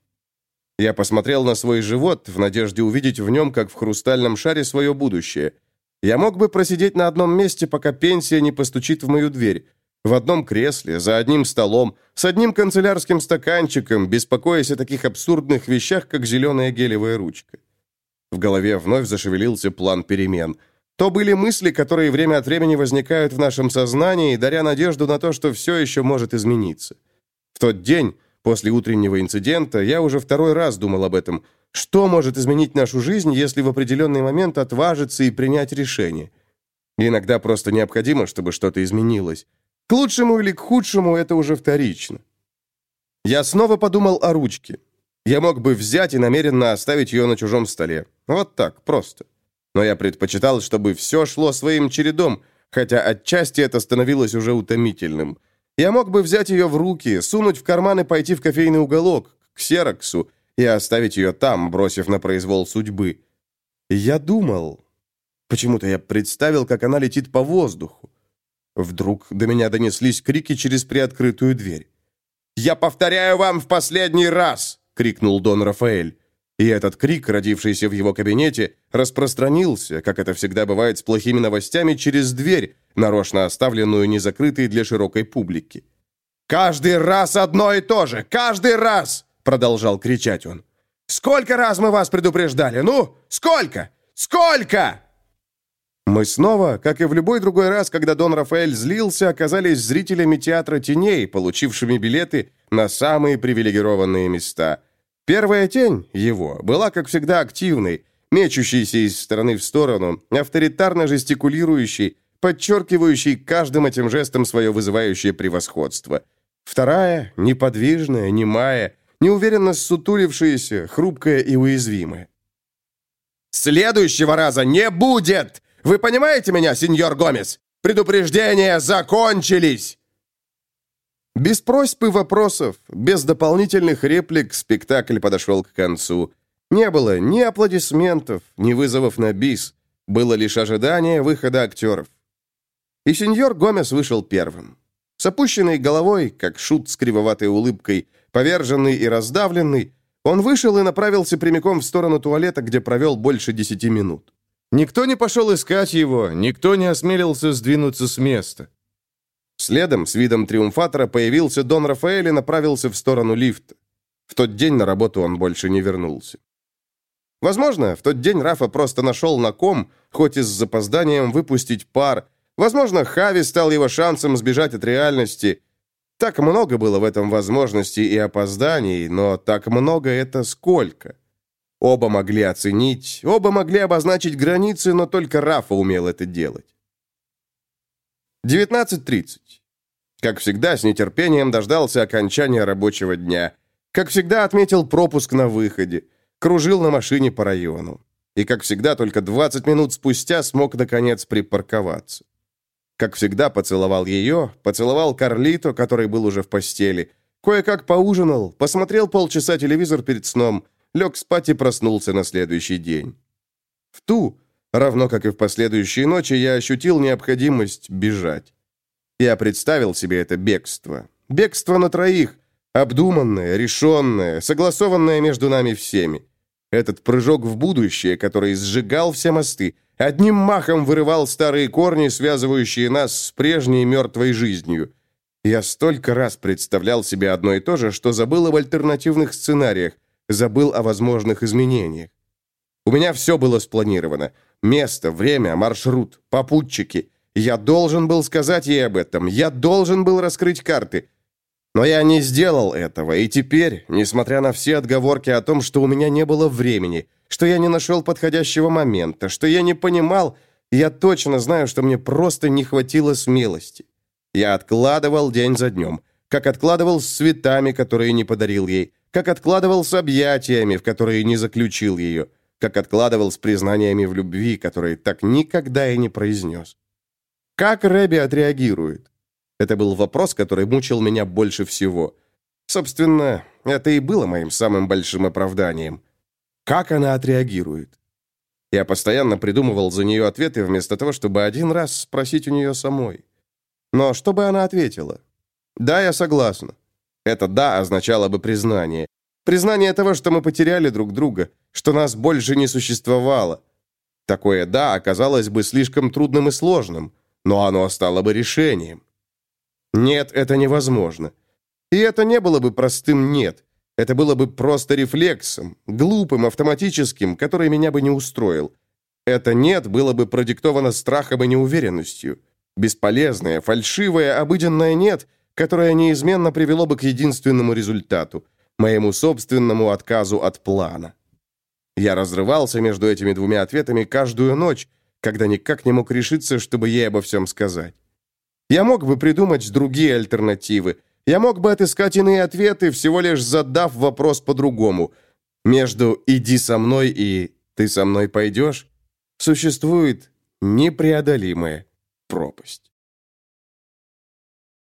Я посмотрел на свой живот в надежде увидеть в нем, как в хрустальном шаре, свое будущее. Я мог бы просидеть на одном месте, пока пенсия не постучит в мою дверь. В одном кресле, за одним столом, с одним канцелярским стаканчиком, беспокоясь о таких абсурдных вещах, как зеленая гелевая ручка. В голове вновь зашевелился план перемен. То были мысли, которые время от времени возникают в нашем сознании, даря надежду на то, что все еще может измениться. В тот день После утреннего инцидента я уже второй раз думал об этом. Что может изменить нашу жизнь, если в определенный момент отважиться и принять решение? Иногда просто необходимо, чтобы что-то изменилось. К лучшему или к худшему это уже вторично. Я снова подумал о ручке. Я мог бы взять и намеренно оставить ее на чужом столе. Вот так, просто. Но я предпочитал, чтобы все шло своим чередом, хотя отчасти это становилось уже утомительным. Я мог бы взять ее в руки, сунуть в карман и пойти в кофейный уголок, к Сероксу, и оставить ее там, бросив на произвол судьбы. Я думал... Почему-то я представил, как она летит по воздуху. Вдруг до меня донеслись крики через приоткрытую дверь. «Я повторяю вам в последний раз!» — крикнул Дон Рафаэль. И этот крик, родившийся в его кабинете, распространился, как это всегда бывает с плохими новостями, через дверь, нарочно оставленную незакрытой для широкой публики. «Каждый раз одно и то же! Каждый раз!» продолжал кричать он. «Сколько раз мы вас предупреждали? Ну, сколько? Сколько?» Мы снова, как и в любой другой раз, когда Дон Рафаэль злился, оказались зрителями театра теней, получившими билеты на самые привилегированные места – Первая тень его была, как всегда, активной, мечущейся из стороны в сторону, авторитарно жестикулирующей, подчеркивающей каждым этим жестом свое вызывающее превосходство. Вторая — неподвижная, немая, неуверенно ссутулившаяся, хрупкая и уязвимая. «Следующего раза не будет! Вы понимаете меня, сеньор Гомес? Предупреждения закончились!» Без просьб и вопросов, без дополнительных реплик спектакль подошел к концу. Не было ни аплодисментов, ни вызовов на бис. Было лишь ожидание выхода актеров. И сеньор Гомес вышел первым. С опущенной головой, как шут с кривоватой улыбкой, поверженный и раздавленный, он вышел и направился прямиком в сторону туалета, где провел больше десяти минут. Никто не пошел искать его, никто не осмелился сдвинуться с места. Следом, с видом триумфатора, появился Дон Рафаэль и направился в сторону лифта. В тот день на работу он больше не вернулся. Возможно, в тот день Рафа просто нашел на ком, хоть и с запозданием, выпустить пар. Возможно, Хави стал его шансом сбежать от реальности. Так много было в этом возможностей и опозданий, но так много это сколько? Оба могли оценить, оба могли обозначить границы, но только Рафа умел это делать. 19.30. Как всегда, с нетерпением дождался окончания рабочего дня. Как всегда, отметил пропуск на выходе. Кружил на машине по району. И, как всегда, только 20 минут спустя смог, наконец, припарковаться. Как всегда, поцеловал ее, поцеловал Карлито, который был уже в постели. Кое-как поужинал, посмотрел полчаса телевизор перед сном, лег спать и проснулся на следующий день. В ту, равно как и в последующие ночи, я ощутил необходимость бежать. Я представил себе это бегство. Бегство на троих, обдуманное, решенное, согласованное между нами всеми. Этот прыжок в будущее, который сжигал все мосты, одним махом вырывал старые корни, связывающие нас с прежней мертвой жизнью. Я столько раз представлял себе одно и то же, что забыл об альтернативных сценариях, забыл о возможных изменениях. У меня все было спланировано. Место, время, маршрут, попутчики. Я должен был сказать ей об этом. Я должен был раскрыть карты. Но я не сделал этого, и теперь, несмотря на все отговорки о том, что у меня не было времени, что я не нашел подходящего момента, что я не понимал, я точно знаю, что мне просто не хватило смелости. Я откладывал день за днем, как откладывал с цветами, которые не подарил ей, как откладывал с объятиями, в которые не заключил ее, как откладывал с признаниями в любви, которые так никогда и не произнес. Как Рэби отреагирует? Это был вопрос, который мучил меня больше всего. Собственно, это и было моим самым большим оправданием. Как она отреагирует? Я постоянно придумывал за нее ответы, вместо того, чтобы один раз спросить у нее самой. Но что бы она ответила? «Да, я согласна». Это «да» означало бы признание. Признание того, что мы потеряли друг друга, что нас больше не существовало. Такое «да» оказалось бы слишком трудным и сложным, но оно стало бы решением. Нет, это невозможно. И это не было бы простым «нет». Это было бы просто рефлексом, глупым, автоматическим, который меня бы не устроил. Это «нет» было бы продиктовано страхом и неуверенностью. Бесполезное, фальшивое, обыденное «нет», которое неизменно привело бы к единственному результату – моему собственному отказу от плана. Я разрывался между этими двумя ответами каждую ночь, когда никак не мог решиться, чтобы ей обо всем сказать. Я мог бы придумать другие альтернативы. Я мог бы отыскать иные ответы, всего лишь задав вопрос по-другому. Между «иди со мной» и «ты со мной пойдешь» существует непреодолимая пропасть.